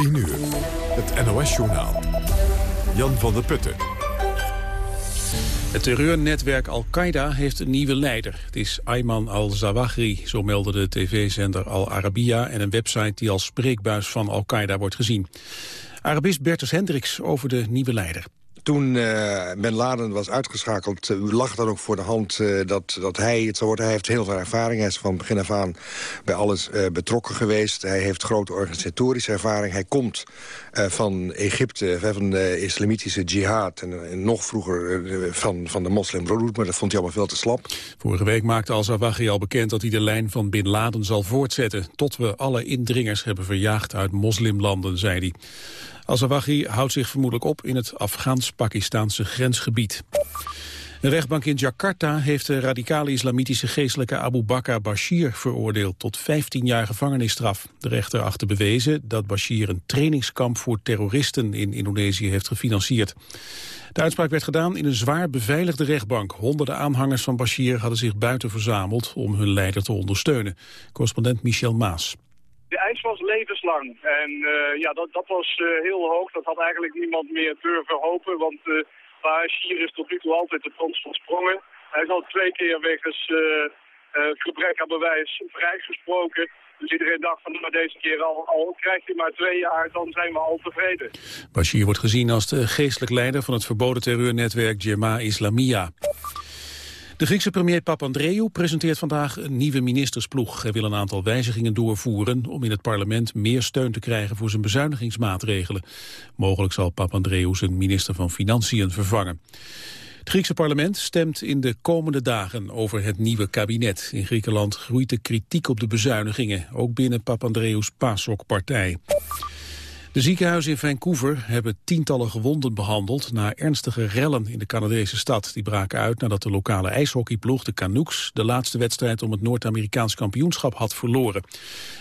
10 uur. Het NOS-journaal. Jan van der Putten. Het terreurnetwerk Al-Qaeda heeft een nieuwe leider. Het is Ayman al-Zawahri, zo meldde de tv-zender Al Arabiya... en een website die als spreekbuis van Al-Qaeda wordt gezien. Arabist Bertus Hendricks over de nieuwe leider. Toen uh, Ben Laden was uitgeschakeld, uh, lag dan ook voor de hand uh, dat, dat hij het zou worden. Hij heeft heel veel ervaring. Hij is van begin af aan bij alles betrokken geweest. Hij heeft grote organisatorische ervaring. Hij komt van Egypte, van de islamitische jihad... en, nog vroeger van, van de moslimbroederhoed, maar dat vond hij allemaal veel te slap. Vorige week maakte al-Zawahri al bekend dat hij de lijn van Bin Laden zal voortzetten... tot we alle indringers hebben verjaagd uit moslimlanden, zei hij. Al-Zawahri houdt zich vermoedelijk op in het Afghaans-Pakistaanse grensgebied. Een rechtbank in Jakarta heeft de radicale islamitische geestelijke Abu Bakr Bashir veroordeeld tot 15 jaar gevangenisstraf. De rechter achter bewezen dat Bashir een trainingskamp voor terroristen in Indonesië heeft gefinancierd. De uitspraak werd gedaan in een zwaar beveiligde rechtbank. Honderden aanhangers van Bashir hadden zich buiten verzameld om hun leider te ondersteunen. Correspondent Michel Maas. De eis was levenslang. En uh, ja, dat, dat was uh, heel hoog. Dat had eigenlijk niemand meer durven hopen. Want uh, is tot nu toe altijd de kans van sprongen. Hij is al twee keer wegens gebrek aan bewijs vrijgesproken. Dus iedereen dacht van nou, deze keer al, krijgt hij maar twee jaar, dan zijn we al tevreden. Bashir wordt gezien als de geestelijk leider van het verboden terreurnetwerk Jemaah Islamiyah. De Griekse premier Papandreou presenteert vandaag een nieuwe ministersploeg. Hij wil een aantal wijzigingen doorvoeren om in het parlement meer steun te krijgen voor zijn bezuinigingsmaatregelen. Mogelijk zal Papandreou zijn minister van Financiën vervangen. Het Griekse parlement stemt in de komende dagen over het nieuwe kabinet. In Griekenland groeit de kritiek op de bezuinigingen, ook binnen Papandreou's PASOK-partij. De ziekenhuizen in Vancouver hebben tientallen gewonden behandeld na ernstige rellen in de Canadese stad. Die braken uit nadat de lokale ijshockeyploeg, de Canucks, de laatste wedstrijd om het Noord-Amerikaans kampioenschap had verloren.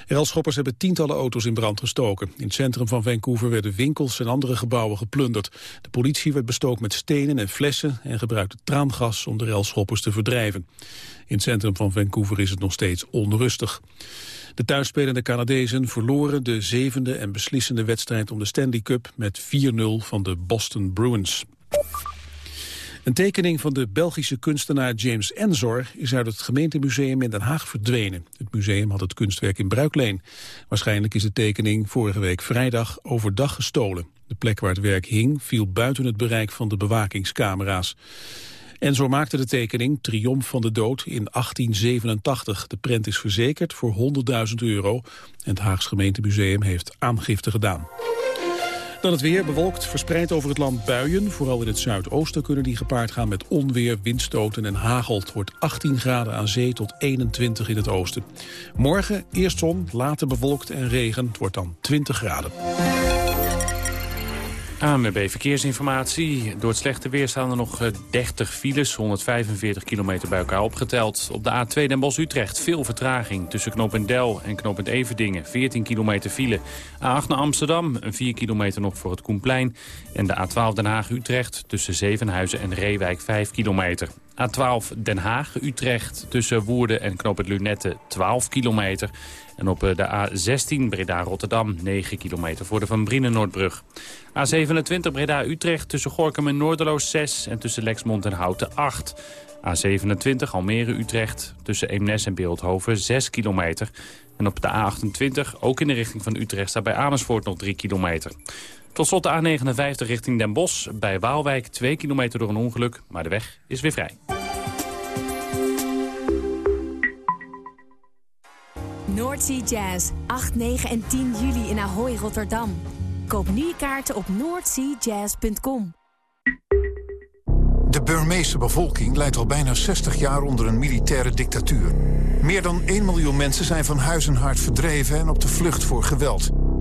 Relschoppers hebben tientallen auto's in brand gestoken. In het centrum van Vancouver werden winkels en andere gebouwen geplunderd. De politie werd bestookt met stenen en flessen en gebruikte traangas om de relschoppers te verdrijven. In het centrum van Vancouver is het nog steeds onrustig. De thuisspelende Canadezen verloren de zevende en beslissende wedstrijd om de Stanley Cup met 4-0 van de Boston Bruins. Een tekening van de Belgische kunstenaar James Enzor is uit het gemeentemuseum in Den Haag verdwenen. Het museum had het kunstwerk in bruikleen. Waarschijnlijk is de tekening vorige week vrijdag overdag gestolen. De plek waar het werk hing viel buiten het bereik van de bewakingscamera's. En zo maakte de tekening Triomf van de Dood in 1887. De prent is verzekerd voor 100.000 euro. En het Haags gemeentemuseum heeft aangifte gedaan. Dan het weer, bewolkt, verspreid over het land buien. Vooral in het zuidoosten kunnen die gepaard gaan met onweer, windstoten en hagel. Het wordt 18 graden aan zee tot 21 in het oosten. Morgen eerst zon, later bewolkt en regen. Het wordt dan 20 graden. ANWB Verkeersinformatie. Door het slechte weer staan er nog 30 eh, files, 145 kilometer bij elkaar opgeteld. Op de A2 Den Bosch-Utrecht veel vertraging tussen knooppunt Del en knooppunt Everdingen. 14 kilometer file. A8 naar Amsterdam, een 4 kilometer nog voor het Koenplein. En de A12 Den Haag-Utrecht tussen Zevenhuizen en Reewijk 5 kilometer. A12 Den Haag-Utrecht tussen Woerden en knooppunt Lunette 12 kilometer. En op eh, de A16 Breda-Rotterdam 9 kilometer voor de Van Brienen-Noordbrug. A27 Breda-Utrecht tussen Gorkum en Noorderloos 6 en tussen Lexmond en Houten 8. A27 Almere-Utrecht tussen Eemnes en Beeldhoven 6 kilometer. En op de A28 ook in de richting van Utrecht staat bij Amersfoort nog 3 kilometer. Tot slot de A59 richting Den Bosch. Bij Waalwijk 2 kilometer door een ongeluk, maar de weg is weer vrij. Noordsea Jazz, 8, 9 en 10 juli in Ahoy, Rotterdam. Koop nu je kaarten op noordseajazz.com. De Burmeese bevolking leidt al bijna 60 jaar onder een militaire dictatuur. Meer dan 1 miljoen mensen zijn van huis en hart verdreven en op de vlucht voor geweld.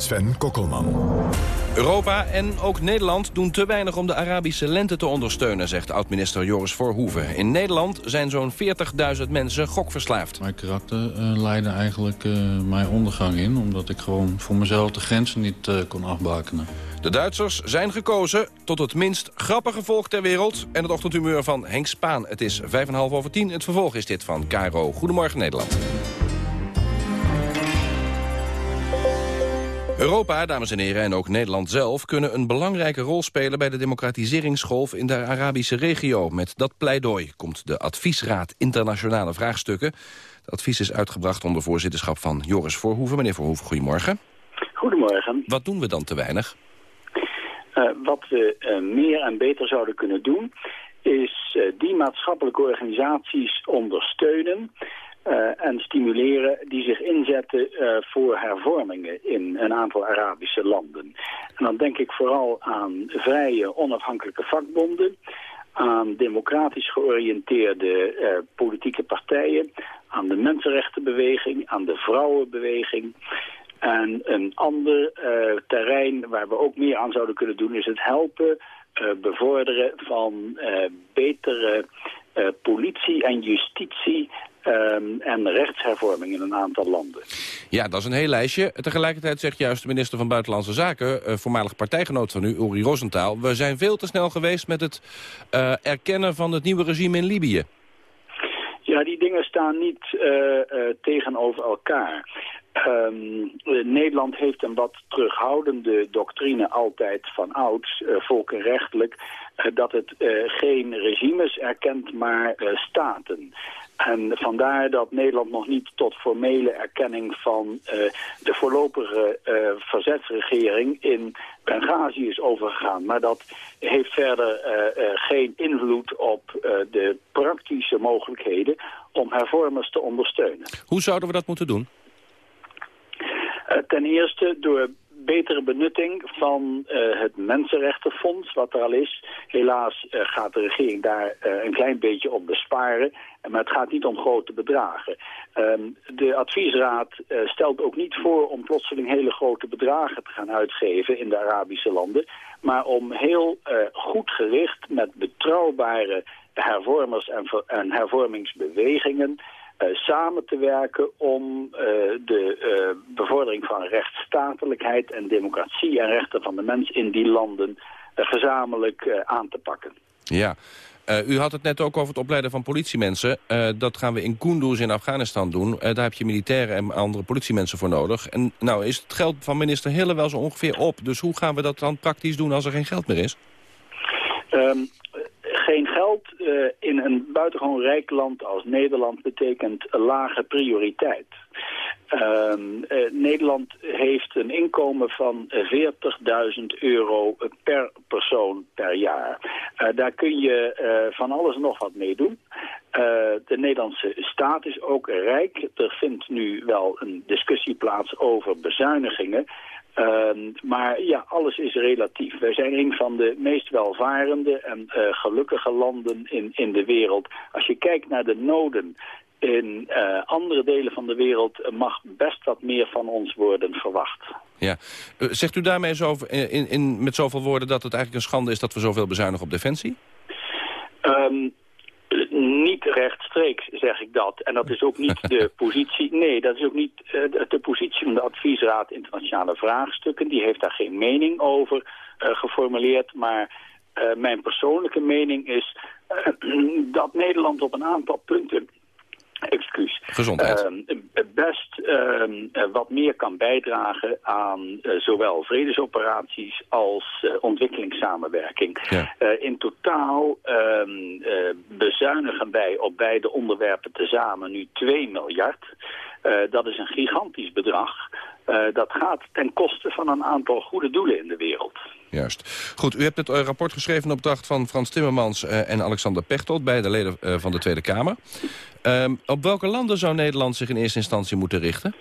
Sven Kokkelman. Europa en ook Nederland doen te weinig om de Arabische lente te ondersteunen, zegt oud-minister Joris Voorhoeven. In Nederland zijn zo'n 40.000 mensen gokverslaafd. Mijn karakter uh, leidde eigenlijk uh, mijn ondergang in, omdat ik gewoon voor mezelf de grenzen niet uh, kon afbakenen. De Duitsers zijn gekozen tot het minst grappige volk ter wereld. En het ochtendhumeur van Henk Spaan. Het is 5,5 over 10. Het vervolg is dit van Caro. Goedemorgen Nederland. Europa, dames en heren, en ook Nederland zelf... kunnen een belangrijke rol spelen bij de democratiseringsgolf in de Arabische regio. Met dat pleidooi komt de Adviesraad Internationale Vraagstukken. Het advies is uitgebracht onder voorzitterschap van Joris Voorhoeven. Meneer Voorhoeven, goedemorgen. Goedemorgen. Wat doen we dan te weinig? Uh, wat we uh, meer en beter zouden kunnen doen... is uh, die maatschappelijke organisaties ondersteunen... Uh, en stimuleren die zich inzetten uh, voor hervormingen in een aantal Arabische landen. En dan denk ik vooral aan vrije, onafhankelijke vakbonden, aan democratisch georiënteerde uh, politieke partijen, aan de mensenrechtenbeweging, aan de vrouwenbeweging. En een ander terrein waar we ook meer aan zouden kunnen doen is het helpen bevorderen van betere politie en justitie Um, en rechtshervorming in een aantal landen. Ja, dat is een heel lijstje. Tegelijkertijd zegt juist de minister van Buitenlandse Zaken... Uh, voormalig partijgenoot van u, Uri Rosenthal... we zijn veel te snel geweest met het uh, erkennen van het nieuwe regime in Libië. Ja, die dingen staan niet uh, tegenover elkaar. Um, Nederland heeft een wat terughoudende doctrine altijd van ouds, volkenrechtelijk... dat het geen regimes erkent, maar staten. En vandaar dat Nederland nog niet tot formele erkenning van uh, de voorlopige uh, verzetsregering in Benghazi is overgegaan. Maar dat heeft verder uh, geen invloed op de praktische mogelijkheden om hervormers te ondersteunen. Hoe zouden we dat moeten doen? ten eerste door betere benutting van uh, het Mensenrechtenfonds, wat er al is. Helaas uh, gaat de regering daar uh, een klein beetje op besparen, maar het gaat niet om grote bedragen. Um, de adviesraad stelt ook niet voor om plotseling hele grote bedragen te gaan uitgeven in de Arabische landen, maar om heel goed gericht met betrouwbare hervormers en, en hervormingsbewegingen uh, samen te werken om uh, de uh, bevordering van rechtsstatelijkheid en democratie en rechten van de mens in die landen gezamenlijk aan te pakken. Ja, u had het net ook over het opleiden van politiemensen. dat gaan we in Kunduz in Afghanistan doen. daar heb je militairen en andere politiemensen voor nodig. En nou is het geld van minister Hille wel zo ongeveer op. Dus hoe gaan we dat dan praktisch doen als er geen geld meer is? Um, geen geld uh, in een buitengewoon rijk land als Nederland betekent lage prioriteit. Uh, uh, Nederland heeft een inkomen van 40.000 euro per persoon per jaar. Uh, daar kun je van alles nog wat mee doen. de Nederlandse staat is ook rijk. Er vindt nu wel een discussie plaats over bezuinigingen. Uh, maar ja, alles is relatief. Wij zijn een van de meest welvarende en uh, gelukkige landen in, in de wereld. Als je kijkt naar de noden in uh, andere delen van de wereld mag best wat meer van ons worden verwacht. Ja. Zegt u daarmee zo, in, in, met zoveel woorden dat het eigenlijk een schande is dat we zoveel bezuinigen op defensie? Um, niet rechtstreeks zeg ik dat. En dat is ook niet de positie... Nee, dat is ook niet uh, de positie van de adviesraad internationale vraagstukken. Die heeft daar geen mening over uh, geformuleerd. Maar uh, mijn persoonlijke mening is dat Nederland op een aantal punten excuus, Gezondheid. Best uh, wat meer kan bijdragen aan uh, zowel vredesoperaties als uh, ontwikkelingssamenwerking. Ja. in totaal ehm, bezuinigen wij op beide onderwerpen tezamen nu 2 miljard. dat is een gigantisch bedrag. dat gaat ten koste van een aantal goede doelen in de wereld. Juist. Goed, u hebt het rapport geschreven op opdracht van Frans Timmermans en Alexander Pechtold... beide leden van de Tweede Kamer. Um, op welke landen zou Nederland zich in eerste instantie moeten richten?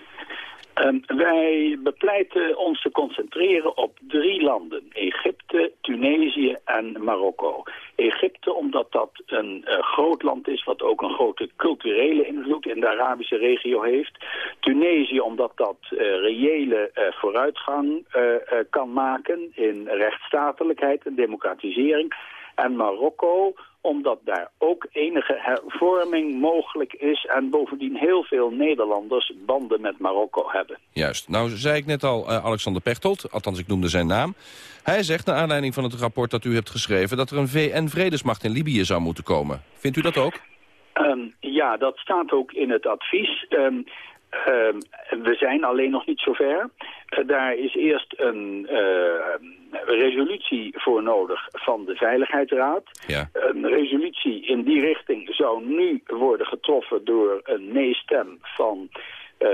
Um, wij bepleiten ons te concentreren op drie landen. Egypte, Tunesië en Marokko. Egypte, omdat dat een uh, groot land is wat ook een grote culturele invloed in de Arabische regio heeft. Tunesië, omdat dat uh, reële uh, vooruitgang kan maken in rechtsstatelijkheid en democratisering. En Marokko, omdat daar ook enige hervorming mogelijk is... en bovendien heel veel Nederlanders banden met Marokko hebben. Juist. Nou zei ik net al uh, Alexander Pechtold, althans ik noemde zijn naam. Hij zegt, naar aanleiding van het rapport dat u hebt geschreven... dat er een VN-vredesmacht in Libië zou moeten komen. Vindt u dat ook? Um, ja, dat staat ook in het advies. Um, we zijn alleen nog niet zover. Uh, daar is eerst een uh, resolutie voor nodig van de Veiligheidsraad. Ja. Een resolutie in die richting zou nu worden getroffen door een nee-stem van uh,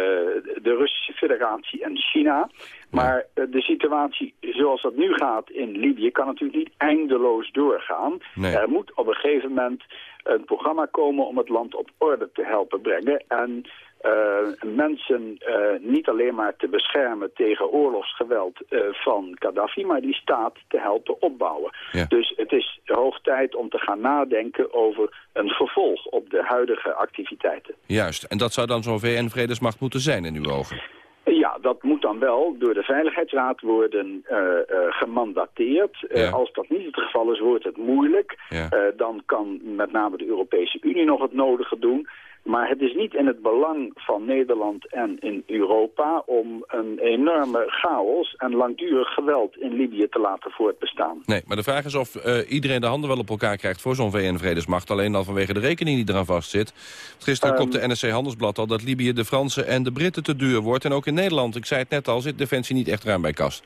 de Russische Federatie en China. Maar uh, de situatie zoals dat nu gaat in Libië kan natuurlijk niet eindeloos doorgaan. Nee. Er moet op een gegeven moment een programma komen om het land op orde te helpen brengen. En uh, mensen uh, niet alleen maar te beschermen tegen oorlogsgeweld uh, van Gaddafi, maar die staat te helpen opbouwen. Ja. Dus het is hoog tijd om te gaan nadenken over een vervolg op de huidige activiteiten. Juist, en dat zou dan zo'n VN-vredesmacht moeten zijn in uw ogen? Ja, dat moet dan wel door de Veiligheidsraad worden uh, uh, gemandateerd. Ja. Uh, als dat niet het geval is, wordt het moeilijk. Ja. dan kan met name de Europese Unie nog het nodige doen. Maar het is niet in het belang van Nederland en in Europa om een enorme chaos en langdurig geweld in Libië te laten voortbestaan. Nee, maar de vraag is of uh, iedereen de handen wel op elkaar krijgt voor zo'n VN-vredesmacht. Alleen al vanwege de rekening die eraan vastzit. Gisteren um, kopte NSC Handelsblad al dat Libië de Fransen en de Britten te duur wordt. En ook in Nederland, ik zei het net al, zit Defensie niet echt ruim bij kast.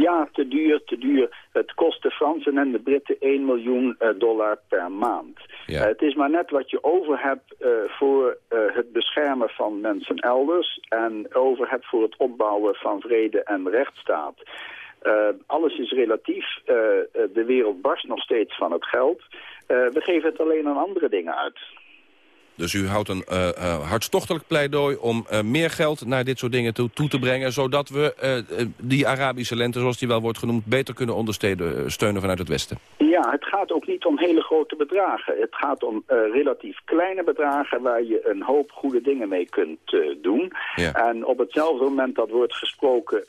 Ja, te duur, te duur. Het kost de Fransen en de Britten 1 miljoen uh, dollar per maand. Ja. Uh, het is maar net wat je over hebt uh, voor het beschermen van mensen elders... en over hebt voor het opbouwen van vrede en rechtsstaat. alles is relatief. de wereld barst nog steeds van het geld. we geven het alleen aan andere dingen uit. Dus u houdt een uh, uh, hartstochtelijk pleidooi om uh, meer geld naar dit soort dingen toe, toe te brengen... zodat we die Arabische lente, zoals die wel wordt genoemd... beter kunnen ondersteunen vanuit het Westen. Ja, het gaat ook niet om hele grote bedragen. Het gaat om relatief kleine bedragen waar je een hoop goede dingen mee kunt doen. Ja. En op hetzelfde moment dat wordt gesproken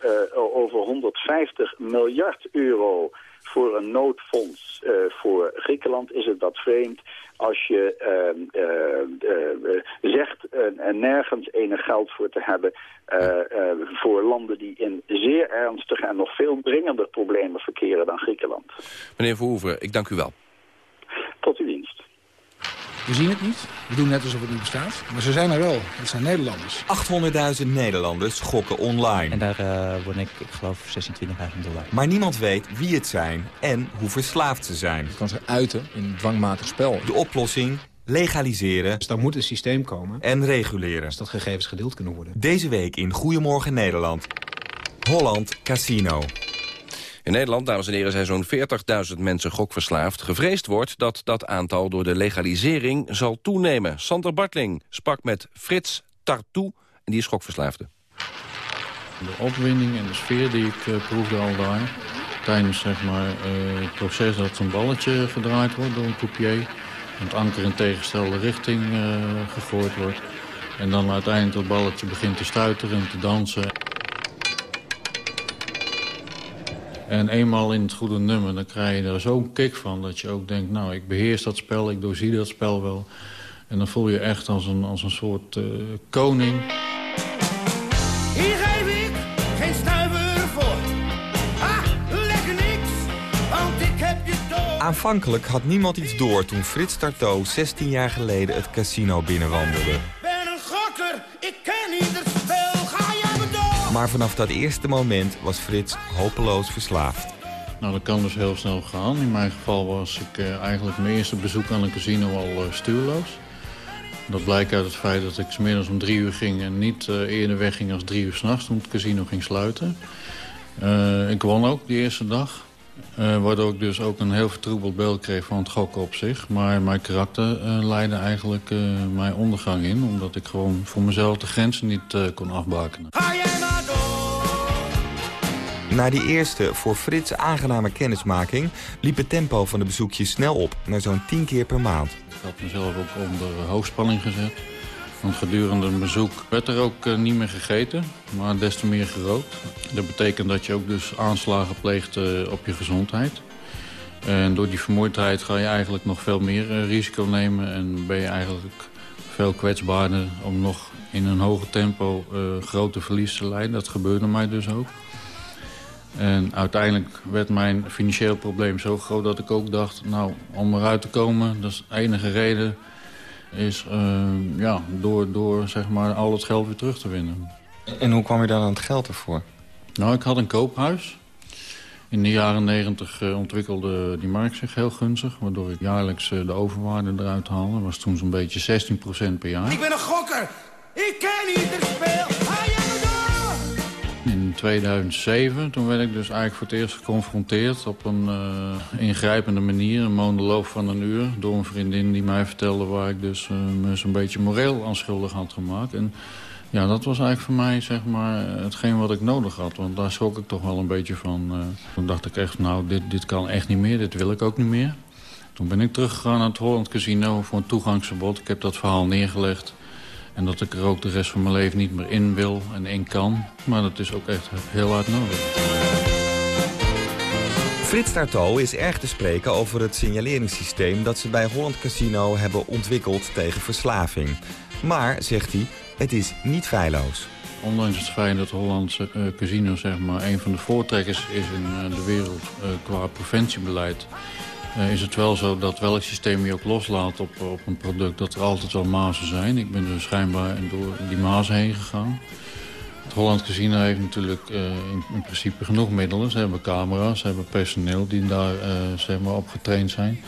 over 150 miljard euro voor een noodfonds uh, voor Griekenland is het dat vreemd als je uh, uh, zegt en nergens enig geld voor te hebben voor landen die in zeer ernstige en nog veel dringender problemen verkeren dan Griekenland. Meneer Verhoeven, ik dank u wel. Tot uw dienst. We zien het niet. We doen net alsof het niet bestaat. Maar ze zijn er wel. Het zijn Nederlanders. 800.000 Nederlanders gokken online. En daar uh, word ik, ik geloof, 16, 20.000 dollar. Maar niemand weet wie het zijn en hoe verslaafd ze zijn. Je kan ze uiten in een dwangmatig spel. De oplossing? Legaliseren. Dus daar moet een systeem komen. En reguleren. Dus dat gegevens gedeeld kunnen worden. Deze week in Goedemorgen Nederland. Holland Casino. In Nederland, dames en heren, zijn zo'n 40.000 mensen gokverslaafd. Gevreesd wordt dat dat aantal door de legalisering zal toenemen. Sander Bartling sprak met Frits Tartou en die is gokverslaafde. De opwinding en de sfeer die ik uh, proefde al daar... tijdens zeg maar, uh, het proces dat zo'n balletje gedraaid wordt door een coupier... het anker in tegenstelde richting uh, gegooid wordt... en dan uiteindelijk dat balletje begint te stuiteren en te dansen... En eenmaal in het goede nummer, dan krijg je er zo'n kick van... dat je ook denkt, nou, ik beheers dat spel, ik doorzie dat spel wel. En dan voel je echt als een, als een soort uh, koning. Hier geef ik geen stuiver voor. Ah, lekker niks, want ik heb je door. Aanvankelijk had niemand iets door toen Frits Tarto 16 jaar geleden het casino binnenwandelde. Ik ben een gokker, ik ken ieder spel, Maar vanaf dat eerste moment was Frits hopeloos verslaafd. Nou, dat kan dus heel snel gaan. In mijn geval was ik uh, eigenlijk mijn eerste bezoek aan een casino al uh, stuurloos. Dat blijkt uit het feit dat ik smiddags om drie uur ging... en niet uh, eerder wegging als drie uur s'nachts toen het casino ging sluiten. ik won ook die eerste dag. waardoor ik dus ook een heel vertroebeld beeld kreeg van het gokken op zich. Maar mijn karakter leidde eigenlijk mijn ondergang in... omdat ik gewoon voor mezelf de grenzen niet kon afbakenen. Na die eerste voor Frits aangename kennismaking... liep het tempo van de bezoekjes snel op, naar zo'n 10 keer per maand. Ik had mezelf ook onder hoogspanning gezet. Want gedurende een bezoek werd er ook eh, niet meer gegeten, maar des te meer gerookt. Dat betekent dat je ook dus aanslagen pleegt eh, op je gezondheid. En door die vermoeidheid ga je eigenlijk nog veel meer eh, risico nemen... en ben je eigenlijk veel kwetsbaarder om nog in een hoger tempo grote verlies te leiden. Dat gebeurde mij dus ook. En uiteindelijk werd mijn financieel probleem zo groot dat ik ook dacht... nou, om eruit te komen, dat is de enige reden... is ja, door, door zeg maar, al het geld weer terug te winnen. En hoe kwam je dan aan het geld ervoor? Nou, ik had een koophuis. In de jaren negentig uh, ontwikkelde die markt zich heel gunstig... waardoor ik jaarlijks uh, de overwaarde eruit haalde. Dat was toen zo'n beetje 16% per jaar. Ik ben een gokker! Ik ken niet het speel! In 2007, toen werd ik dus eigenlijk voor het eerst geconfronteerd... op een uh, ingrijpende manier, een monoloog van een uur... door een vriendin die mij vertelde waar ik dus me zo'n beetje moreel aan schuldig had gemaakt. En ja, dat was eigenlijk voor mij zeg maar, hetgeen wat ik nodig had. Want daar schrok ik toch wel een beetje van. Uh, toen dacht ik echt, nou, dit, dit kan echt niet meer. Dit wil ik ook niet meer. Toen ben ik teruggegaan naar het Holland Casino voor een toegangsverbod. Ik heb dat verhaal neergelegd. En dat ik er ook de rest van mijn leven niet meer in wil en in kan. Maar dat is ook echt heel hard nodig. Frits Tarto is erg te spreken over het signaleringssysteem... dat ze bij Holland Casino hebben ontwikkeld tegen verslaving. Maar, zegt hij, het is niet feilloos. Ondanks het feit dat Hollandse uh, casino zeg maar, een van de voortrekkers is in uh, de wereld uh, qua preventiebeleid... is het wel zo dat welk systeem je ook loslaat op, op een product... dat er altijd wel mazen zijn. Ik ben er schijnbaar door die mazen heen gegaan. Het Holland Casino heeft natuurlijk in, in, principe genoeg middelen. Ze hebben camera's, ze hebben personeel die daar zeg maar, op getraind zijn...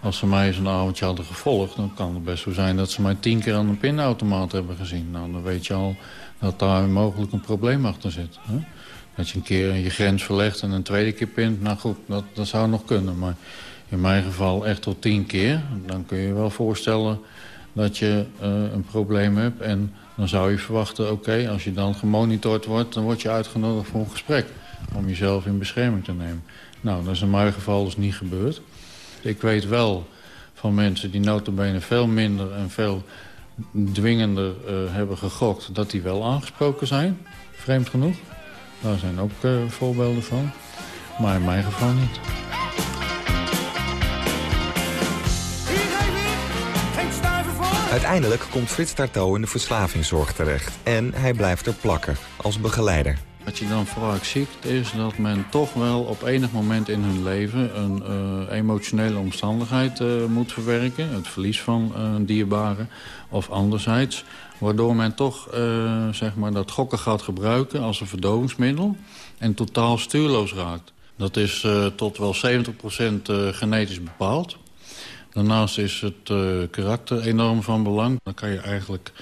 Als ze mij zo'n avondje hadden gevolgd... dan kan het best zo zijn dat ze mij tien keer aan een pinautomaat hebben gezien. Nou, dan weet je al dat daar mogelijk een probleem achter zit. Hè? Dat je een keer je grens verlegt en een tweede keer pint. Nou goed, dat, dat zou nog kunnen. Maar in mijn geval echt tot tien keer. Dan kun je je wel voorstellen dat je uh, een probleem hebt. En dan zou je verwachten, oké, als je dan gemonitord wordt... dan word je uitgenodigd voor een gesprek. Om jezelf in bescherming te nemen. Nou, dat is in mijn geval dus niet gebeurd. Ik weet wel van mensen die notabene veel minder en veel dwingender uh, hebben gegokt... dat die wel aangesproken zijn, vreemd genoeg. Daar zijn ook uh, voorbeelden van. Maar in mijn geval niet. Uiteindelijk komt Frits Tarto in de verslavingszorg terecht. En hij blijft er plakken, als begeleider. Wat je dan vaak ziet is dat men toch wel op enig moment in hun leven... een uh, emotionele omstandigheid uh, moet verwerken. Het verlies van een dierbare of anderzijds. Waardoor men toch zeg maar dat gokken gaat gebruiken als een verdovingsmiddel... en totaal stuurloos raakt. Dat is tot wel 70% genetisch bepaald. Daarnaast is het karakter enorm van belang. Dan kan je eigenlijk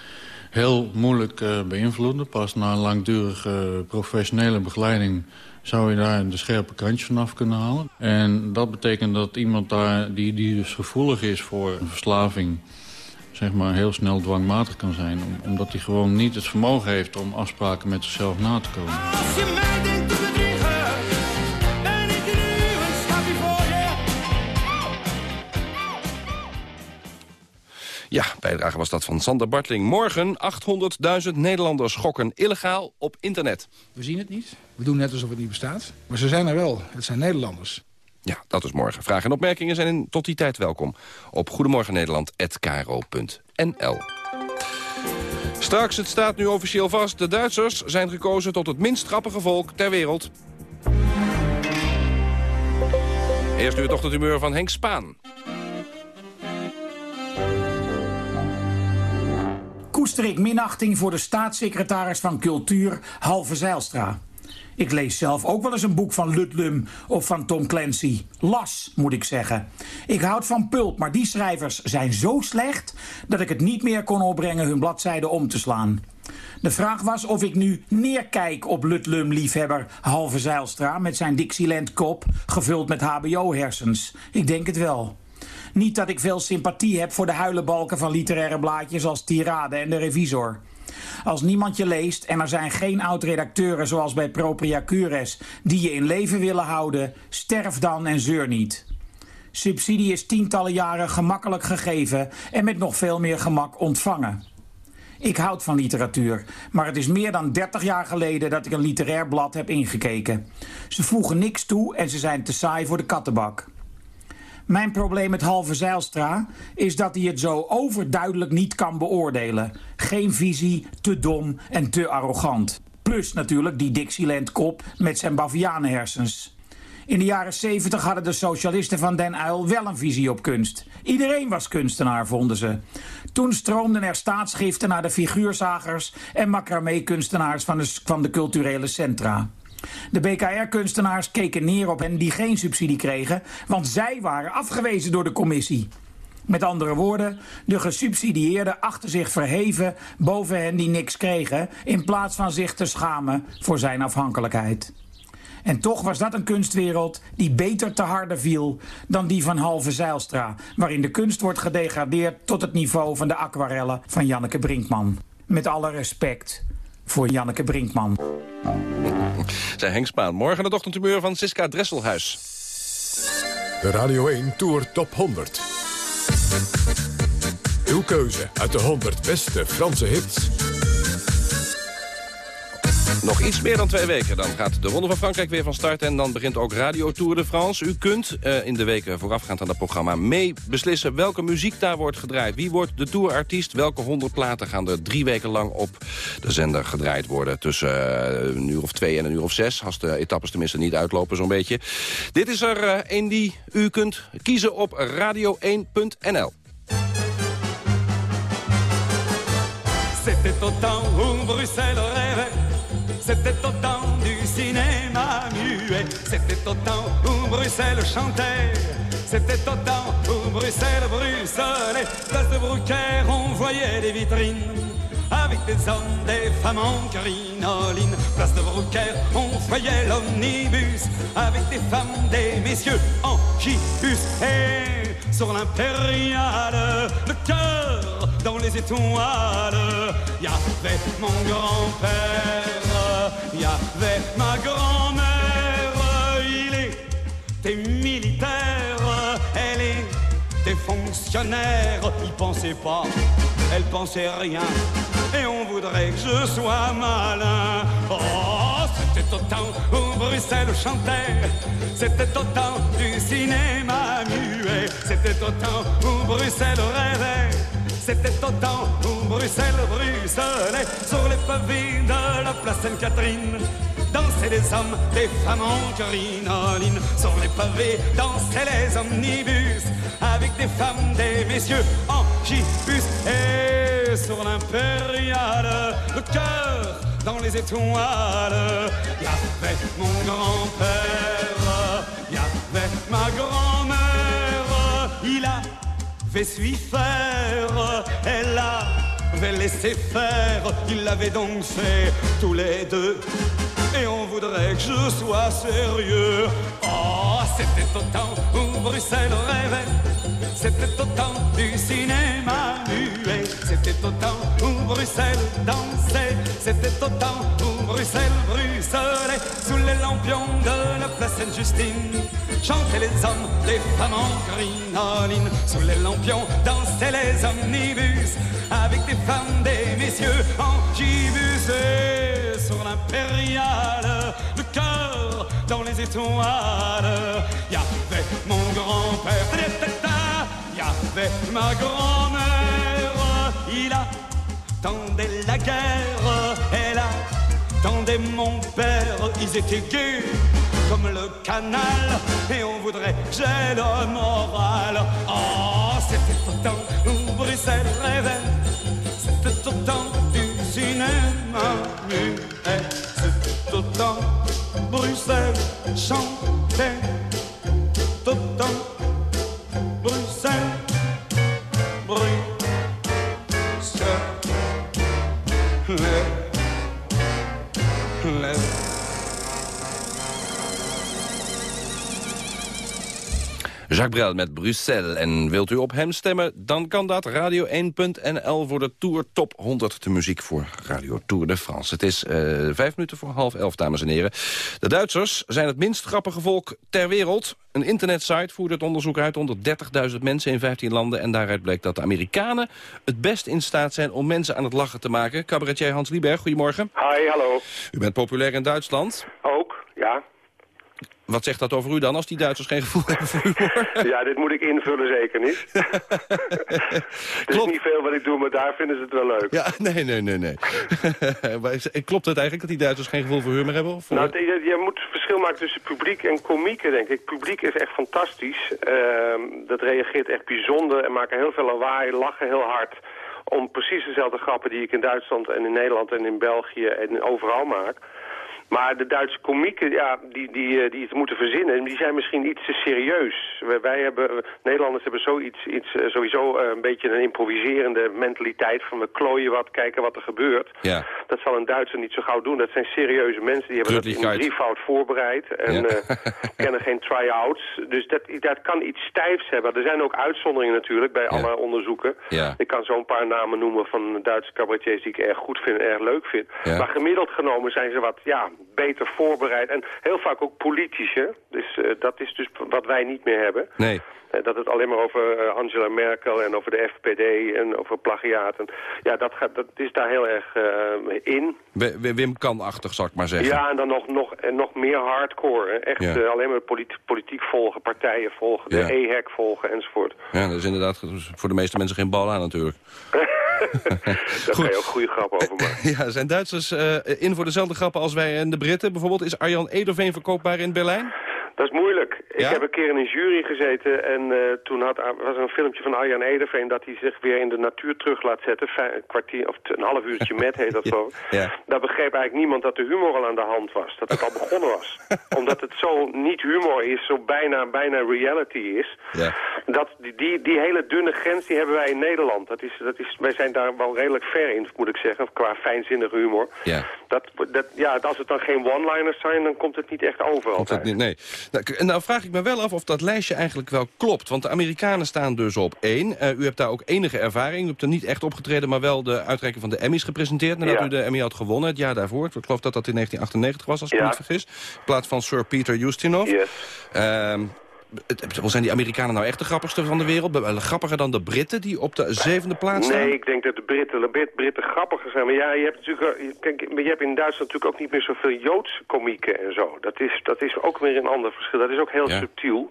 heel moeilijk uh, beïnvloeden. Pas na een langdurige professionele begeleiding zou je daar de scherpe kantjes vanaf kunnen halen. En dat betekent dat iemand daar die, die dus gevoelig is voor een verslaving... zeg maar heel snel dwangmatig kan zijn. omdat hij gewoon niet het vermogen heeft om afspraken met zichzelf na te komen. Ja, bijdrage was dat van Sander Bartling. Morgen 800.000 Nederlanders schokken illegaal op internet. We zien het niet. We doen net alsof het niet bestaat. Maar ze zijn er wel. Het zijn Nederlanders. Ja, dat is morgen. Vragen en opmerkingen zijn tot die tijd welkom. Op goedemorgennederland.nl Straks, het staat nu officieel vast. De Duitsers zijn gekozen tot het minst grappige volk ter wereld. Eerst nu het ochtendhumeur van Henk Spaan. Koester minachting voor de staatssecretaris van Cultuur, Halve Zijlstra. Ik lees zelf ook wel eens een boek van Ludlum of van Tom Clancy. Las, moet ik zeggen. Ik houd van pulp, maar die schrijvers zijn zo slecht... dat ik het niet meer kon opbrengen hun bladzijden om te slaan. De vraag was of ik nu neerkijk op Ludlum-liefhebber Halve Zijlstra... met zijn Dixieland-kop, gevuld met hbo-hersens. Ik denk het wel. Niet dat ik veel sympathie heb voor de huilenbalken van literaire blaadjes als Tirade en de Revisor. Als niemand je leest en er zijn geen oud-redacteuren zoals bij Propria Cures die je in leven willen houden, sterf dan en zeur niet. Subsidie is tientallen jaren gemakkelijk gegeven en met nog veel meer gemak ontvangen. Ik houd van literatuur, maar het is meer dan 30 jaar geleden dat ik een literair blad heb ingekeken. Ze voegen niks toe en ze zijn te saai voor de kattenbak. Mijn probleem met Halve Zijlstra is dat hij het zo overduidelijk niet kan beoordelen. Geen visie, te dom en te arrogant. Plus natuurlijk die Dixieland-kop met zijn bavianenhersens. In de jaren 70 hadden de socialisten van Den Uyl wel een visie op kunst. Iedereen was kunstenaar, vonden ze. Toen stroomden er staatsgiften naar de figuurzagers en macramé-kunstenaars van van de culturele centra. De BKR-kunstenaars keken neer op hen die geen subsidie kregen, want zij waren afgewezen door de commissie. Met andere woorden, de gesubsidieerden achter zich verheven boven hen die niks kregen, in plaats van zich te schamen voor zijn afhankelijkheid. En toch was dat een kunstwereld die beter te harde viel dan die van Halve Zijlstra, waarin de kunst wordt gedegradeerd tot het niveau van de aquarellen van Janneke Brinkman. Met alle respect voor Janneke Brinkman. Zij Henk Spaan. Morgen het ochtendtumeur van Siska Dresselhuis. De Radio 1 Tour Top 100. Uw keuze uit de 100 beste Franse hits. Nog iets meer dan twee weken. Dan gaat de Ronde van Frankrijk weer van start. En dan begint ook Radio Tour de France. U kunt uh, in de weken voorafgaand aan het programma mee beslissen... welke muziek daar wordt gedraaid. Wie wordt de tourartiest? Welke honderd platen gaan er drie weken lang op de zender gedraaid worden? Tussen uh, een uur of twee en een uur of zes. Als de etappes tenminste niet uitlopen zo'n beetje. Dit is er uh, een die u kunt kiezen op radio1.nl. C'était au temps où Bruxelles C'était au temps du cinéma muet. C'était au temps où Bruxelles chantait. C'était au temps où Bruxelles bruxelait. Place de Brucaire, on voyait des vitrines. Avec des hommes, des femmes en crinoline. Place de Brucaire, on voyait l'omnibus. Avec des femmes, des messieurs en gibus. Et sur l'impériale, le cœur dans les étoiles, il y avait mon grand-père, il y avait ma grand-mère, il était militaire, elle était fonctionnaire, il pensait pas, elle pensait rien, et on voudrait que je sois malin. Oh, c'était au temps où Bruxelles chantait, c'était au temps du cinéma muet, c'était au temps où Bruxelles rêvait. C'était au temps où Bruxelles bruxelait sur les pavés de la place Sainte-Catherine. Dansaient les hommes, des femmes en crinoline. Sur les pavés dansaient les omnibus avec des femmes, des messieurs en gibus. Et sur l'impériale, le cœur dans les étoiles. Il y avait mon grand-père, il y avait ma grand-mère. Il a avait su faire, elle avait laissé faire, ils l'avaient donc fait tous les deux. Et on voudrait que je sois sérieux. Oh, c'était au temps où Bruxelles rêvait, c'était au temps du cinéma muet, c'était au temps où Bruxelles dansait, c'était au temps où Bruxelles bruxelait sous les lampions de la place Sainte-Justine. Chantaient les hommes, les femmes en crinoline. Sous les lampions dansaient les omnibus Avec des femmes, des messieurs en gibus Et sur l'impériale, le cœur dans les étoiles Il y avait mon grand-père, y avait ma grand-mère Il attendait la guerre, elle attendait mon père. Ils étaient gays comme le canal. Et on voudrait j'ai le moral. Oh, c'était temps où Bruxelles rêvait, c'était temps du cinéma muet, c'était temps Bruxelles. Chantait, Jacques Brel met Bruxelles. En wilt u op hem stemmen, dan kan dat. Radio1.nl voor de Tour Top 100. De muziek voor Radio Tour de France. Het is eh, vijf minuten voor half elf, dames en heren. De Duitsers zijn het minst grappige volk ter wereld. Een internetsite voerde het onderzoek uit onder 30.000 mensen in 15 landen. En daaruit bleek dat de Amerikanen het best in staat zijn om mensen aan het lachen te maken. Cabaretier Hans Lieberg, goedemorgen. Hi, hallo. U bent populair in Duitsland. Ook, ja. Wat zegt dat over u dan, als die Duitsers geen gevoel hebben voor humor? Ja, dit moet ik invullen, zeker niet. er is niet veel wat ik doe, maar daar vinden ze het wel leuk. Ja, nee, nee, nee, nee. Is- Klopt het eigenlijk dat die Duitsers geen gevoel voor humor hebben? Of voor- Nou, je, je moet verschil maken tussen publiek en komieken, denk ik. Publiek is echt fantastisch. Ehm, dat reageert echt bijzonder en maken heel veel lawaai, lachen heel hard. Om precies dezelfde grappen die ik in Duitsland en in Nederland en in België en overal maak. Maar de Duitse komieken, ja, die, die, eh, die het moeten verzinnen, die zijn misschien iets te serieus. Wij, wij hebben, eh, Nederlanders hebben zoiets, iets, eh, sowieso een beetje een improviserende mentaliteit van we klooien wat, kijken wat er gebeurt. Ja. Dat zal een Duitser niet zo gauw doen. Dat zijn serieuze mensen, die hebben dat in drievoud voorbereid en Ja. kennen geen try-outs. Dus dat, dat kan iets stijfs hebben. Er zijn ook uitzonderingen natuurlijk bij alle onderzoeken. Ik kan zo een paar namen noemen van Duitse cabaretiers die ik erg goed vind en erg leuk vind. Maar gemiddeld genomen zijn ze wat ja, beter voorbereid. En heel vaak ook politisch. Dus eh, dat is dus wat wij niet meer hebben. Nee. Dat het alleen maar over eh, Angela Merkel en over de FPD en over plagiaat. En, ja, dat, gaat, dat is daar heel erg eh, in. Wim Kan-achtig, zal ik maar zeggen. Ja, en dan nog, nog, en nog meer hardcore. hè. Echt Ja. eh, alleen maar polit- politiek volgen, partijen volgen, Ja. de EHEC volgen enzovoort. Ja, dat is inderdaad voor de meeste mensen geen bal aan natuurlijk. Daar kan je ook goede grappen over maken. Ja, zijn Duitsers in voor dezelfde grappen als wij en de Britten? Bijvoorbeeld, is Arjan Ederveen verkoopbaar in Berlijn? Dat is moeilijk. Ik heb een keer in een jury gezeten en eh, toen had, was er een filmpje van Arjan Ederveen dat hij zich weer in de natuur terug laat zetten. Een kwartier of een half uurtje met heet dat zo. Ja. Daar begreep eigenlijk niemand dat de humor al aan de hand was. Dat het al begonnen was. Omdat het zo niet humor is, zo bijna, bijna reality is. Ja. Dat, die, die, die hele dunne grens die hebben wij in Nederland. Dat is, dat is, wij zijn daar wel redelijk ver in, moet ik zeggen, qua fijnzinnige humor. Ja. Dat, dat, ja, als het dan geen one-liners zijn, dan komt het niet echt over altijd. niet, nee. Nou, nou vraag ik me wel af of dat lijstje eigenlijk wel klopt. Want de Amerikanen staan dus op één. Eh, u hebt daar ook enige ervaring. U hebt er niet echt opgetreden, maar wel de uitreiking van de Emmys gepresenteerd. Nadat Ja. u de Emmy had gewonnen het jaar daarvoor. Ik geloof dat dat in 1998 was, als ik me Ja. niet vergis. In plaats van Sir Peter Ustinov. Ehm, het- het- zijn die Amerikanen nou echt de grappigste van de wereld? Grappiger dan de Britten die op de zevende plaats staan? Nee, ik denk dat de Britten, de Brit- Britten grappiger zijn. Maar ja, je hebt natuurlijk, kijk, je hebt in Duitsland natuurlijk ook niet meer zoveel Joodse komieken en zo. Dat is, dat is ook weer een ander verschil. Dat is ook heel Ja. subtiel.